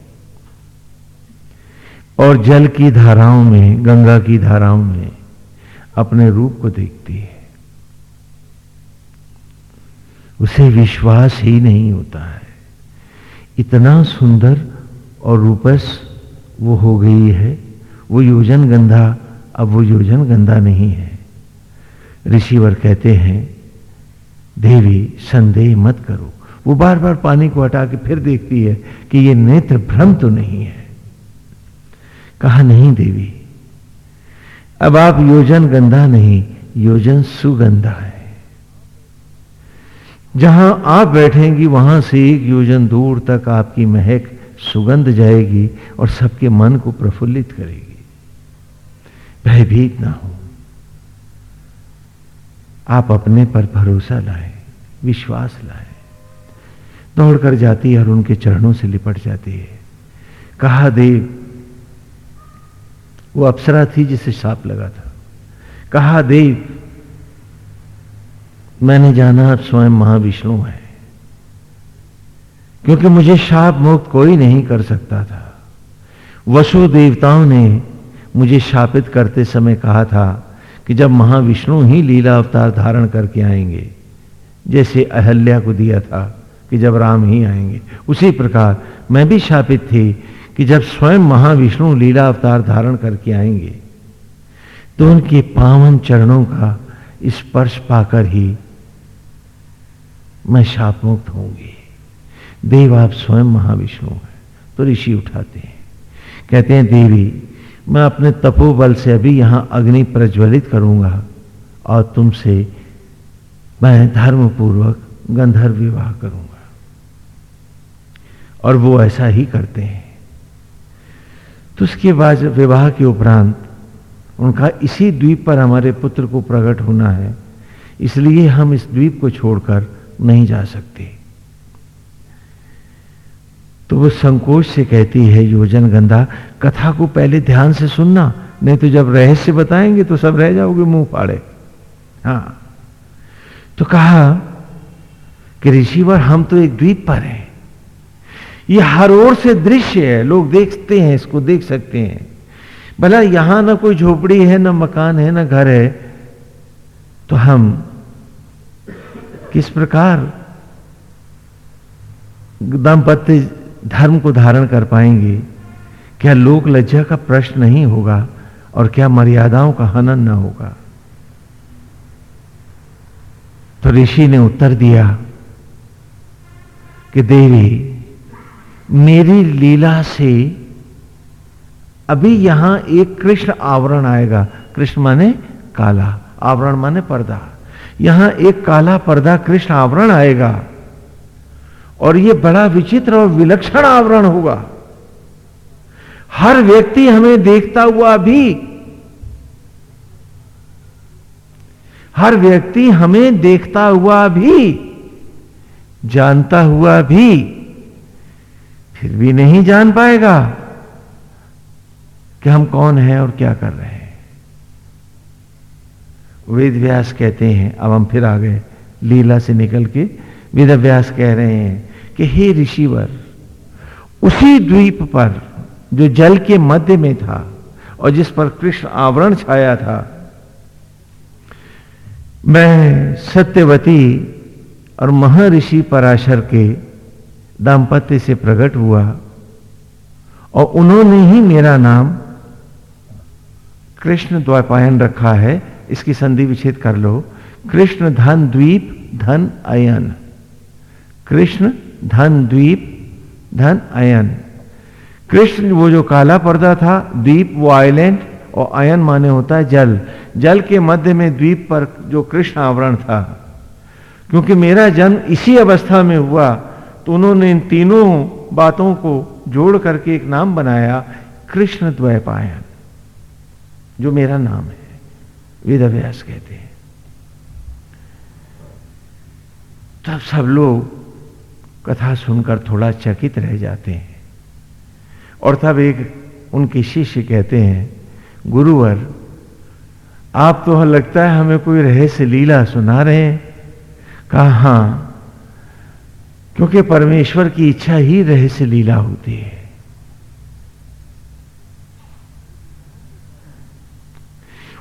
और जल की धाराओं में, गंगा की धाराओं में अपने रूप को देखती है। उसे विश्वास ही नहीं होता है। इतना सुंदर और रूपस वो हो गई है। वो योजन गंधा, अब वो योजन गंधा नहीं है। ऋषिवर कहते हैं, देवी, संदेह मत करो। वो बार बार पानी को हटा के फिर देखती है कि ये नेत्र भ्रम तो नहीं है। कहा, नहीं देवी, अब आप योजन गंधा नहीं, योजन सुगंधा है। जहाँ आप बैठेंगी, वहाँ से एक योजन दूर तक आपकी महक सुगंध जाएगी और सबके मन को प्रफुल्लित करेगी। भयभीत ना हो। आप अपने पर भरोसा लाए, विश्वास लाए। दौड़कर जाती है और उनके चरणों से लिपट जाती है। कहा, देव, वो अप्सरा थी जिसे साप लगा था। कहा, देव, मैंने जाना, आप स्वयं महाविष्णु है। क्योंकि मुझे शाप मुक्त कोई नहीं कर सकता था। वसु देवताओं ने मुझे शापित करते समय कहा था कि जब महाविष्णु ही लीला अवतार धारण करके आएँगे, जैसे अहल्या को दिया था कि जब राम ही आएँगे, उसी प्रकार मैं भी शापित थी कि जब स्वयं महाविष्णु लीला अवतार धारण करके आएँगे तो उनके पावन चरणों का स्पर्श पाकर ही मैं शाप मुक्त होंगी देव आप स्वयं महाविष्णु हैं। तो ऋषि उठाते हैं। कहते हैं, देवी, मैं अपने तपोबल से अभी यहाँ अग्नि प्रज्वलित करूँगा और तुमसे मैं धर्मपूर्वक गंधर्व विवाह करूँगा। और वो ऐसा ही करते हैं। तो उसके बाद विवाह के उपरांत उनका इसी द्वीप पर हमारे पुत्र को प्रकट होना है, इसलिए हम इस द्वीप को छोड़कर नहीं जा सकते। तो वो संकोच से कहती है, योजन गंधा, कथा को पहले ध्यान से सुनना, नहीं तो जब रहस्य बताएँगे तो सब रह जाओगे मुँह फाड़े। हाँ। तो कहा कि ऋषिवर हम तो एक द्वीप पर हैं। ये हर ओर से दृश्य है। लोग देखते हैं, इसको देख सकते हैं। भला यहाँ ना कोई झोपड़ी है, ना मकान है, ना घर है तो हम किस प्रकार दाम्पत्य धर्म को धारण कर पाएँगे। क्या लोक लज्जा का प्रश्न नहीं होगा और क्या मर्यादाओं का हनन न होगा? तो ऋषि ने उत्तर दिया कि देवी, मेरी लीला से अभी यहाँ एक कृष्ण आवरण आएगा। कृष्ण माने काला, आवरण माने पर्दा। यहाँ एक काला पर्दा कृष्ण आवरण आएगा। और ये बड़ा विचित्र और विलक्षण आवरण होगा हर व्यक्ति हमें देखता हुआ भी, हर व्यक्ति हमें देखता हुआ भी, जानता हुआ भी, फिर भी नहीं जान पाएगा कि हम कौन हैं और क्या कर रहे हैं। वेद व्यास कहते हैं, अब हम फिर आ गए लीला से निकल के वेद व्यास कह रहे हैं कि हे ऋषिवर, उसी द्वीप पर जो जल के मध्य में था और जिस पर कृष्ण आवरण छाया था, मैं सत्यवती और महर्षि पराशर के दाम्पत्य से प्रकट हुआ और उन्होंने ही मेरा नाम कृष्ण द्वापायन रखा है। इसकी संधि विच्छेद कर लो। कृष्ण धन द्वीप, धन अयन। कृष्ण धन, द्वीप, धन, अयन। कृष्ण वो जो काला पर्दा था, द्वीप वो आइलैंड, और अयन माने होता है जल। जल के मध्य में द्वीप पर जो कृष्ण आवरण था। क्योंकि मेरा जन्म इसी अवस्था में हुआ तो उन्होंने इन तीनों बातों को जोड़ करके एक नाम बनाया, कृष्ण द्वैपायन, जो मेरा नाम है। वेद अभ्यास कहते हैं। तब सब लोग कथा सुनकर थोड़ा चकित रह जाते हैं। और तब एक उनके शिष्य कहते हैं, गुरुवर, आप तो लगता है हमें कोई रहस्य लीला सुना रहे हैं। कहा, हाँ, क्योंकि परमेश्वर की इच्छा ही रहस्य लीला होती है।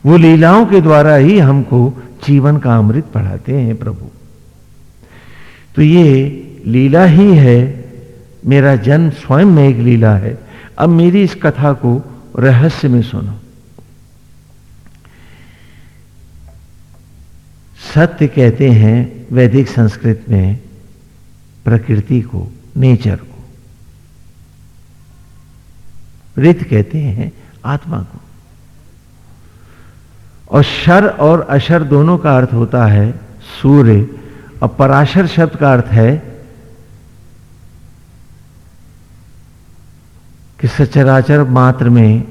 वो लीलाओं के द्वारा ही हमको जीवन का अमृत पढ़ाते हैं प्रभु। तो ये लीला ही है। मेरा जन्म स्वयं में एक लीला है। अब मेरी इस कथा को रहस्य में सुनो। सत्य कहते हैं वैदिक संस्कृत में प्रकृति को, नेचर को। रित कहते हैं आत्मा को। और शर और अशर दोनों का अर्थ होता है सूर्य। और पराशर शब्द का अर्थ है कि सचराचर मात्र में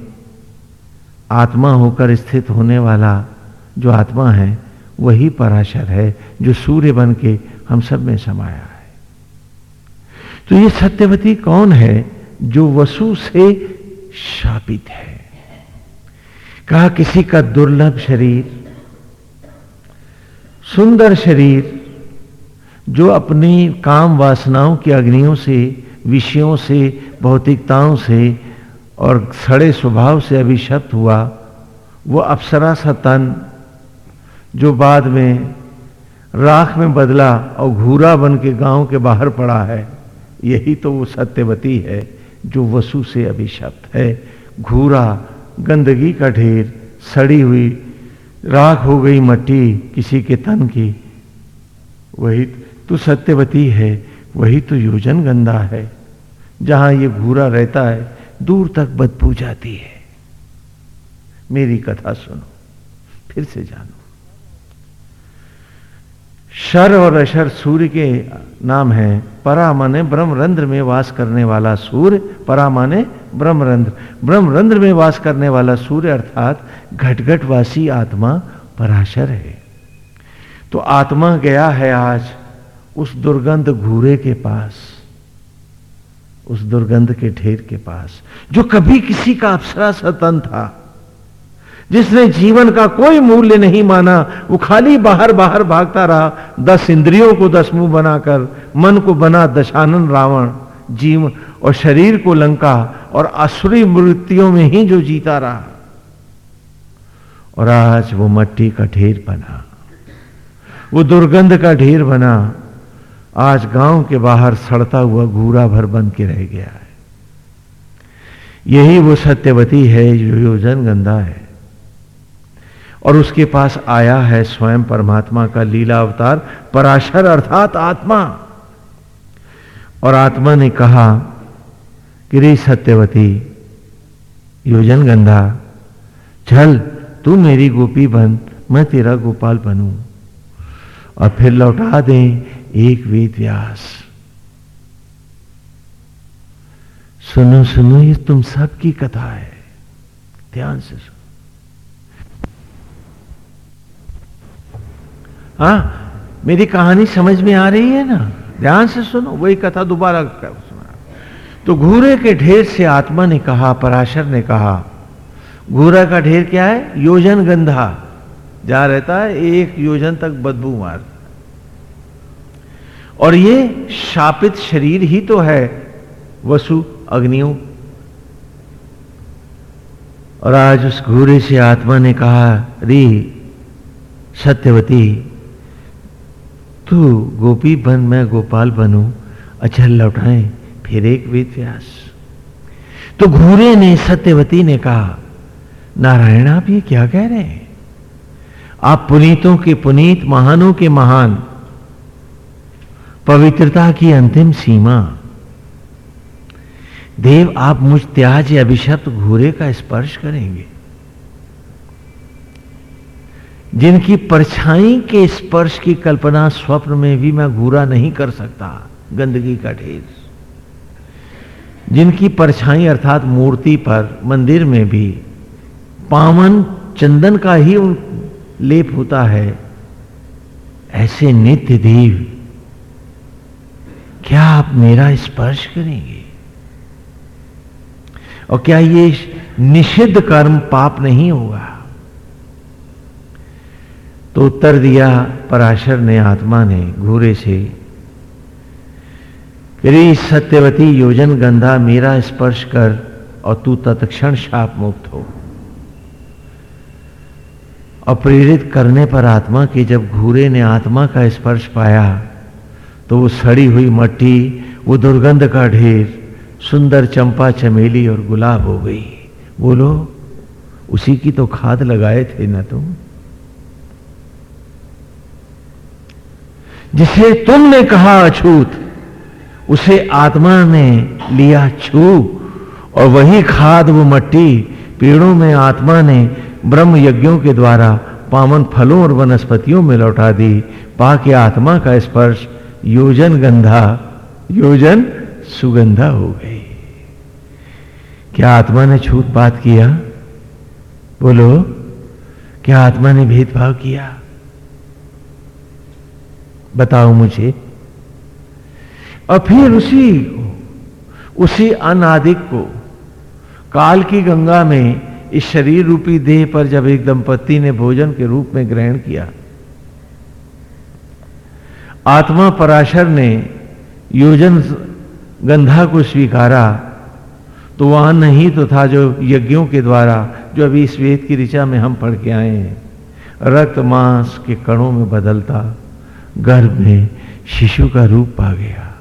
आत्मा होकर स्थित होने वाला जो आत्मा है, वही पराशर है, जो सूर्य बन के हम सब में समाया है। तो ये सत्यवती कौन है जो वसु से शापित है? कहा, किसी का दुर्लभ शरीर, सुंदर शरीर, जो अपनी काम वासनाओं की अग्नियों से विषयों से, भौतिकताओं से और सड़े स्वभाव से अभिशप्त हुआ। वो अप्सरा सा तन जो बाद में राख में बदला और घूरा बन के गाँव के बाहर पड़ा है। यही तो वो सत्यवती है जो वसु से अभिशप्त है। घूरा, गंदगी का ढेर, सड़ी हुई, राख हो गई मट्टी किसी के तन की। वही तो सत्यवती है। वही तो योजन गंदा है। जहाँ ये घूरा रहता है, दूर तक बदबू जाती है। मेरी कथा सुनो, फिर से जानो। शर और अशर सूर्य के नाम है। परा माने ब्रह्मरंध्र में वास करने वाला सूर्य परा माने ब्रह्मरंध्र। ब्रह्मरंध्र में वास करने वाला सूर्य अर्थात घटघटवासी आत्मा पराशर है। तो आत्मा गया है आज। उस दुर्गंध घूरे के पास, उस दुर्गंध के ढेर के पास, जो कभी किसी का अप्सरा सतन था, जिसने जीवन का कोई मूल्य नहीं माना, वो खाली बाहर बाहर भागता रहा, दस इंद्रियों को दस मुँह बनाकर, मन को बना दशानन रावण, जीव और शरीर को लंका और असुरी मृत्युओं में ही जो जीता रहा। और आज वो मट्टी का ढेर बना, वो दुर्गंध का ढेर बना आज गाँव के बाहर सड़ता हुआ घूरा भर बन के रह गया है। यही वो सत्यवती है, जो योजन गंधा है। और उसके पास आया है स्वयं परमात्मा का लीला अवतार, पराशर अर्थात आत्मा। और आत्मा ने कहा कि रे सत्यवती, योजन गंधा चल, तू मेरी गोपी बन, मैं तेरा गोपाल बनू। और फिर लौटा दें एक वेद व्यास सुनो सुनो, ये तुम सबकी कथा है। ध्यान से सुनो। हाँ मेरी कहानी समझ में आ रही है ना? ध्यान से सुनो, वही कथा दोबारा सुना। तो घूरे के ढेर से आत्मा ने कहा, पराशर ने कहा, घूरा का ढेर क्या है? योजन गंधा। जहाँ रहता है, एक योजन तक बदबू मार और ये शापित शरीर ही तो है, वसु अग्नियों। और आज उस घूरे से आत्मा ने कहा, री, सत्यवती, तू गोपी बन, मैं गोपाल बनू अचल लौटाए, फिर एक वेद व्यास तो घूरे ने, सत्यवती ने कहा, नारायण, आप ये क्या कह रहे हैं? आप पुनीतों के पुनीत, महानों के महान पवित्रता की अंतिम सीमा। देव, आप मुझ त्याज या अभिशप्त घूरे का स्पर्श करेंगे। जिनकी परछाई के स्पर्श की कल्पना स्वप्न में भी मैं घूरा नहीं कर सकता, गंदगी का ढेर। जिनकी परछाई अर्थात मूर्ति पर, मंदिर में भी, पावन चंदन का ही लेप होता है, ऐसे नित्य देव क्या आप मेरा स्पर्श करेंगे? और क्या ये निषिद्ध कर्म पाप नहीं होगा? तो उत्तर दिया पराशर ने आत्मा ने घूरे से रे सत्यवती योजन गंधा मेरा स्पर्श कर और तू तत्क्षण शाप मुक्त हो। और प्रेरित करने पर आत्मा के जब घूरे ने आत्मा का स्पर्श पाया तो वो सड़ी हुई मट्टी, वो दुर्गंध का ढेर, सुंदर चंपा चमेली और गुलाब हो गई। बोलो, उसी की तो खाद लगाए थे ना तुम? जिसे तुमने कहा अछूत, उसे आत्मा ने लिया छू, और वही खाद वो मट्टी पेड़ों में आत्मा ने ब्रह्म यज्ञों के द्वारा पावन फलों और वनस्पतियों में लौटा दी। पाके आत्मा का स्पर्श योजन गंधा, योजन सुगंधा हो गई। क्या आत्मा ने छूत बात किया? बोलो, क्या आत्मा ने भेदभाव किया? बताओ मुझे। और फिर उसी उसी अनादिक को, काल की गंगा में इस शरीर रूपी देह पर जब एक दंपति ने भोजन के रूप में ग्रहण किया आत्मा पराशर ने योजन गंधा को स्वीकारा तो वहाँ नहीं तो था जो यज्ञों के द्वारा, जो अभी इस वेद की ऋचा में हम पढ़ के आए हैं। रक्त मांस के कणों में बदलता, गर्भ में शिशु का रूप पा गया।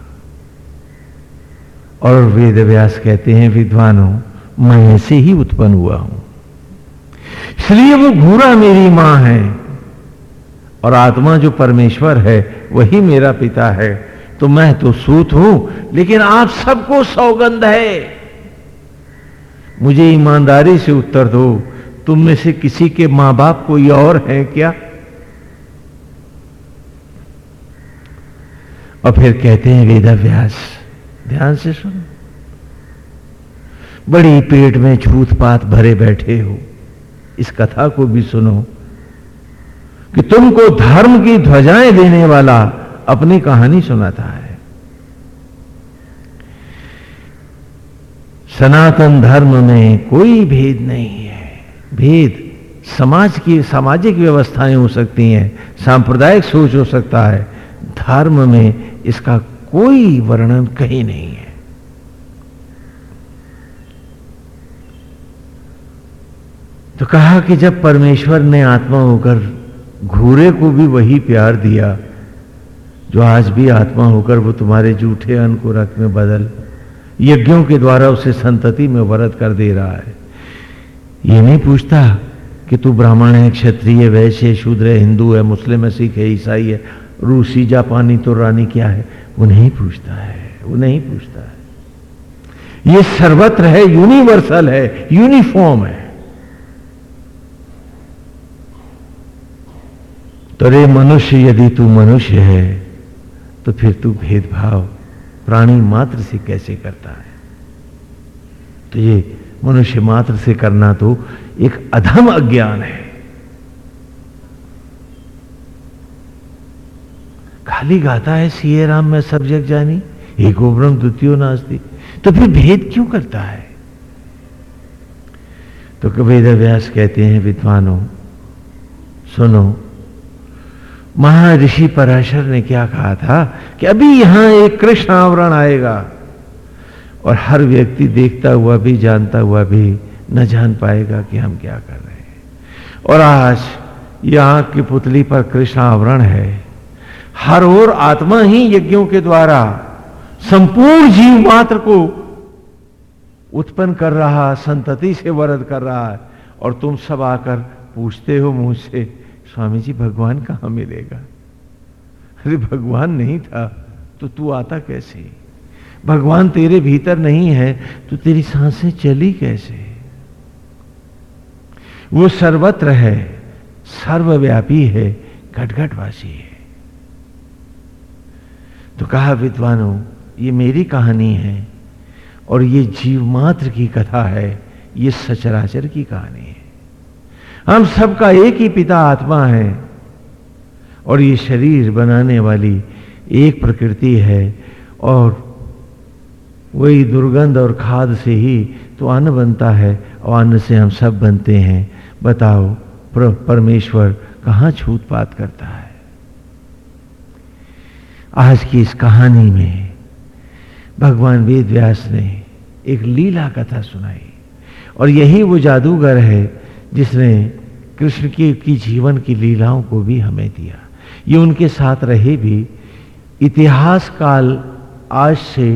और वेद व्यास कहते हैं, विद्वानों, मैं ऐसे ही उत्पन्न हुआ हूँ। इसलिए वो घूरा मेरी माँ है। और आत्मा जो परमेश्वर है, वही मेरा पिता है। तो मैं तो सूत हूँ, लेकिन आप सबको सौगंध है। मुझे ईमानदारी से उत्तर दो। तुम में से किसी के माँ बाप कोई और है क्या? और फिर कहते हैं, वेदा व्यास, ध्यान से सुनो। बड़ी पेट में छूत पात भरे बैठे हो। इस कथा को भी सुनो। कि तुमको धर्म की ध्वजाएँ देने वाला अपनी कहानी सुनाता है। सनातन धर्म में कोई भेद नहीं है। भेद समाज की, सामाजिक व्यवस्थाएँ हो सकती हैं, सांप्रदायिक सोच हो सकता है। धर्म में इसका कोई वर्णन कहीं नहीं है। तो कहा कि जब परमेश्वर ने आत्मा होकर घूरे को भी वही प्यार दिया, जो आज भी आत्मा होकर वो तुम्हारे जूठे अन्न को रक्त में बदल, यज्ञों के द्वारा उसे संतति में वरत कर दे रहा है। ये नहीं पूछता कि तू ब्राह्मण है, क्षत्रिय, वैश्य शूद्र है, हिंदू है, मुस्लिम है, सिख है, ईसाई है, रूसी, जापानी तो रानी क्या है? वो नहीं पूछता है, वो नहीं पूछता है। ये सर्वत्र है, यूनिवर्सल है, यूनिफॉर्म है। तो रे मनुष्य, यदि तू मनुष्य है तो फिर तू भेदभाव प्राणी मात्र से कैसे करता है? तो ये मनुष्य मात्र से करना तो एक अधम अज्ञान है। खाली गाता है सीए राम, में सब जग जानी एक ब्रह्म द्वितीय नास्ती। तो फिर भेद क्यों करता है? तो कबीर व्यास कहते हैं, विद्वानों, सुनो महर्षि पराशर ने क्या कहा था कि अभी यहाँ एक कृष्ण आवरण आएगा और हर व्यक्ति देखता हुआ भी, जानता हुआ भी न जान पाएगा कि हम क्या कर रहे हैं। और आज यहाँ की पुतली पर कृष्ण आवरण है। हर ओर आत्मा ही यज्ञों के द्वारा संपूर्ण जीव मात्र को उत्पन्न कर रहा, संतति से वरद कर रहा है। और तुम सब आकर पूछते हो मुझसे स्वामी जी, भगवान कहाँ मिलेगा? अरे, भगवान नहीं था तो तू आता कैसे? भगवान तेरे भीतर नहीं है तो तेरी साँसें चली कैसे? वो सर्वत्र है, सर्वव्यापी है, घटघटवासी है। तो कहा, विद्वानों, ये मेरी कहानी है, और ये जीव मात्र की कथा है, ये सचराचर की कहानी है। हम सबका एक ही पिता आत्मा है। और ये शरीर बनाने वाली एक प्रकृति है। और वही दुर्गंध और खाद से ही तो अन्न बनता है और अन्न से हम सब बनते हैं। बताओ परमेश्वर कहाँ छूत पात करता है? आज की इस कहानी में भगवान वेद व्यास ने एक लीला कथा सुनाई। और यही वो जादूगर है जिसने कृष्ण की, की जीवन की लीलाओं को भी हमें दिया। ये उनके साथ रहे भी इतिहास काल आज से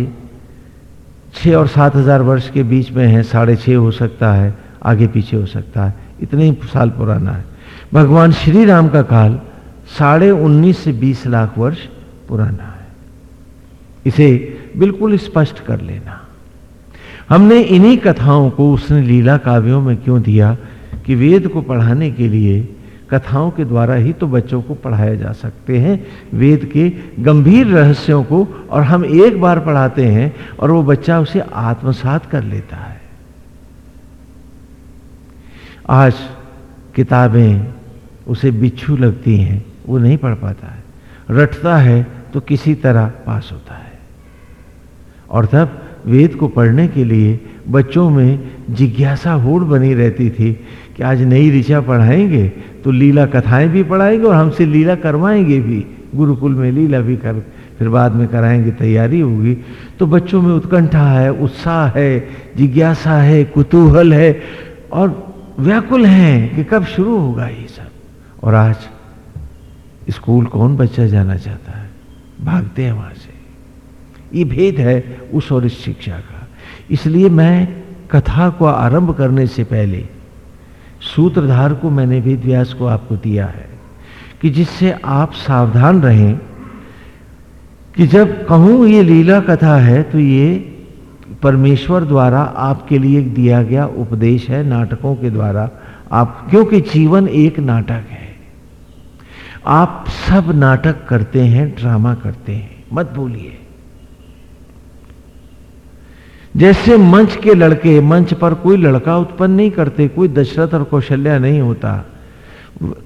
छः और सात हज़ार वर्ष के बीच में है साढ़े छः हो सकता है आगे पीछे हो सकता है। इतने ही साल पुराना है। भगवान श्री राम का काल साढ़े उन्नीस से बीस लाख वर्ष पुराना है। इसे बिल्कुल स्पष्ट कर लेना। हमने इन्हीं कथाओं को उसने लीला काव्यों में क्यों दिया? कि वेद को पढ़ाने के लिए कथाओं के द्वारा ही तो बच्चों को पढ़ाया जा सकते हैं। वेद के गंभीर रहस्यों को और हम एक बार पढ़ाते हैं और वो बच्चा उसे आत्मसात कर लेता है। आज किताबें उसे बिच्छू लगती हैं, वो नहीं पढ़ पाता है। रटता है तो किसी तरह पास होता है। और तब वेद को पढ़ने के लिए बच्चों में जिज्ञासा होड़ बनी रहती थी कि आज नई ऋचा पढ़ाएँगे तो लीला कथाएँ भी पढ़ाएँगे और हमसे लीला करवाएँगे भी। गुरुकुल में लीला भी कर, फिर बाद में कराएँगे, तैयारी होगी। तो बच्चों में उत्कंठा है, उत्साह है, जिज्ञासा है, कुतूहल है और व्याकुल है कि कब शुरू होगा ये सब। और आज स्कूल कौन बच्चा जाना चाहता है? भागते हैं वहाँ से। ये भेद है उस और इस शिक्षा का। इसलिए मैं कथा को आरंभ करने से पहले सूत्रधार को मैंने वेद व्यास को आपको दिया है कि जिससे आप सावधान रहें कि जब कहूँ ये लीला कथा है तो ये परमेश्वर द्वारा आपके लिए दिया गया उपदेश है, नाटकों के द्वारा आप, क्योंकि जीवन एक नाटक है। आप सब नाटक करते हैं, ड्रामा करते हैं, मत भूलिए। जैसे मंच के लड़के मंच पर कोई लड़का उत्पन्न नहीं करते, कोई दशरथ और कौशल्या नहीं होता।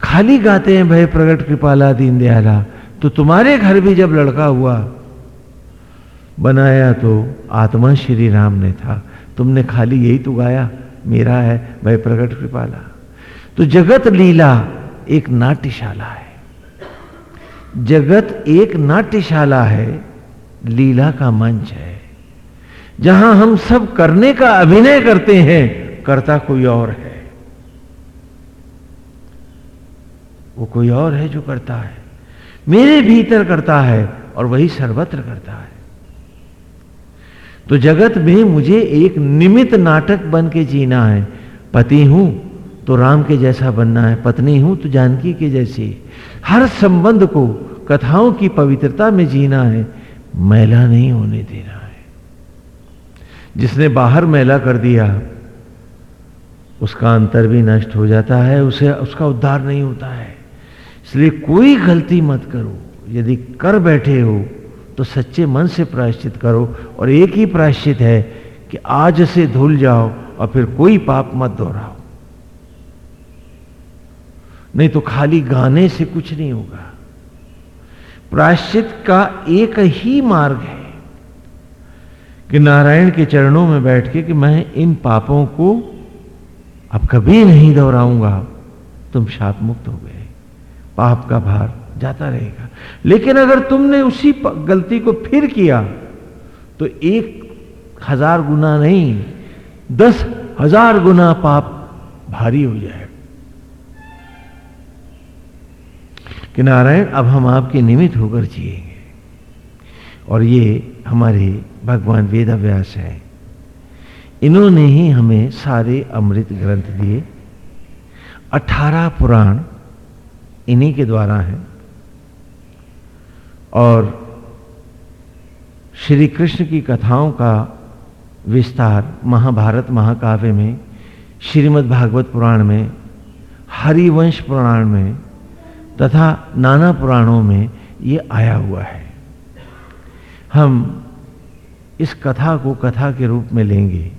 खाली गाते हैं, भय प्रगट कृपाला दीन दयाला। तो तुम्हारे घर भी जब लड़का हुआ, बनाया तो आत्मा श्री राम ने था। तुमने खाली यही तो गाया, मेरा है, भय प्रगट कृपाला। तो जगत लीला एक नाट्यशाला है। जगत एक नाट्यशाला है, लीला का मंच है। जहाँ हम सब करने का अभिनय करते हैं, करता कोई और है। वो कोई और है जो करता है। मेरे भीतर करता है और वही सर्वत्र करता है। तो जगत में मुझे एक निमित नाटक बन के जीना है। पति हूँ तो राम के जैसा बनना है। पत्नी हूँ तो जानकी के जैसी। हर संबंध को, कथाओं की पवित्रता में जीना है। मैला नहीं होने देना। जिसने बाहर मैला कर दिया, उसका अंतर भी नष्ट हो जाता है, उसे, उसका उद्धार नहीं होता है। इसलिए कोई गलती मत करो। यदि कर बैठे हो तो सच्चे मन से प्रायश्चित करो। और एक ही प्रायश्चित है कि आज से धुल जाओ और फिर कोई पाप मत दोहराओ। नहीं तो खाली गाने से कुछ नहीं होगा। प्रायश्चित का एक ही मार्ग है। कि नारायण के चरणों में बैठ के कि मैं इन पापों को अब कभी नहीं दोहराऊँगा। तुम शाप मुक्त हो गए। पाप का भार जाता रहेगा। लेकिन अगर तुमने उसी गलती को फिर किया तो एक हज़ार गुना नहीं, दस हज़ार गुना पाप भारी हो जाएगा कि नारायण, अब हम आपके निमित्त होकर जिएँगे। और ये हमारे भगवान वेद व्यास है। इन्होंने ही हमें सारे अमृत ग्रंथ दिए। अठारह पुराण इन्हीं के द्वारा हैं। और श्री कृष्ण की कथाओं का विस्तार महाभारत महाकाव्य में, श्रीमद् भागवत पुराण में, हरिवंश पुराण में तथा नाना पुराणों में ये आया हुआ है। हम इस कथा को कथा के रूप में लेंगे।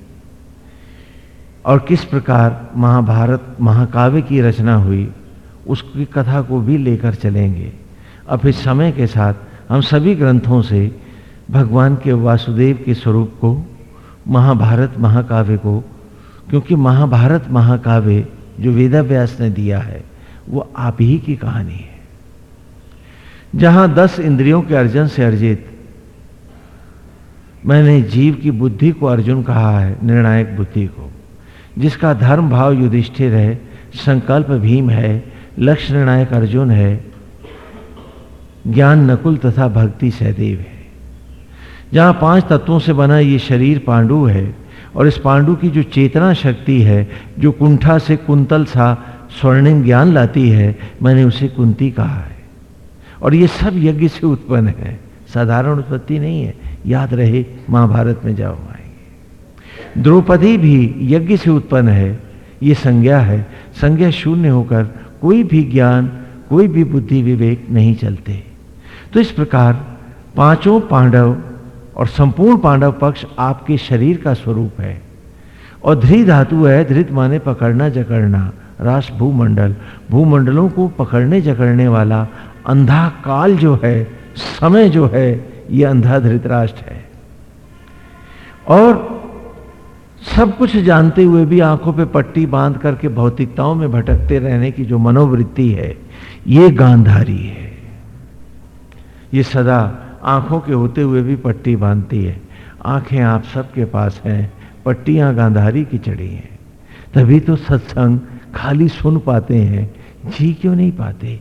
और किस प्रकार महाभारत, महाकाव्य की रचना हुई, उसकी कथा को भी लेकर चलेंगे। अब फिर समय के साथ हम सभी ग्रंथों से भगवान के वासुदेव के स्वरूप को, महाभारत, महाकाव्य को, क्योंकि महाभारत, महाकाव्य जो वेदाभ्यास ने दिया है, वो आप ही की कहानी है। जहाँ दस इंद्रियों के अर्जन से अर्जित मैंने जीव की बुद्धि को अर्जुन कहा है, निर्णायक बुद्धि को। जिसका धर्म भाव युधिष्ठिर है, संकल्प भीम है, लक्ष्य निर्णायक अर्जुन है, ज्ञान नकुल तथा भक्ति सहदेव है। जहाँ पाँच तत्वों से बना ये शरीर पांडु है, और इस पांडु की जो चेतना शक्ति है, जो कुंठा से कुंतल सा स्वर्णिम ज्ञान लाती है, मैंने उसे कुंती कहा है। और ये सब यज्ञ से उत्पन्न है, साधारण उत्पत्ति नहीं है। याद रहे महाभारत में जाओ आएँगे। द्रौपदी भी यज्ञ से उत्पन्न है, ये संज्ञा है। संज्ञा शून्य होकर कोई भी ज्ञान, कोई भी बुद्धि, विवेक नहीं चलते। तो इस प्रकार पाँचों पांडव और संपूर्ण पांडव पक्ष आपके शरीर का स्वरूप है। और धृ धातु है, धृत माने पकड़ना, जकड़ना राष्ट्र भूमंडल। भूमंडलों को पकड़ने, जकड़ने वाला अंधा काल जो है, समय जो है ये अंधा धृतराष्ट्र है। और सब कुछ जानते हुए भी आँखों पे पट्टी बाँध करके भौतिकताओं में भटकते रहने की जो मनोवृत्ति है, ये गांधारी है। ये सदा आँखों के होते हुए भी पट्टी बांधती है। आँखें आप सबके पास हैं, पट्टियाँ गांधारी की चढ़ी हैं। तभी तो सत्संग खाली सुन पाते हैं, जी क्यों नहीं पाते?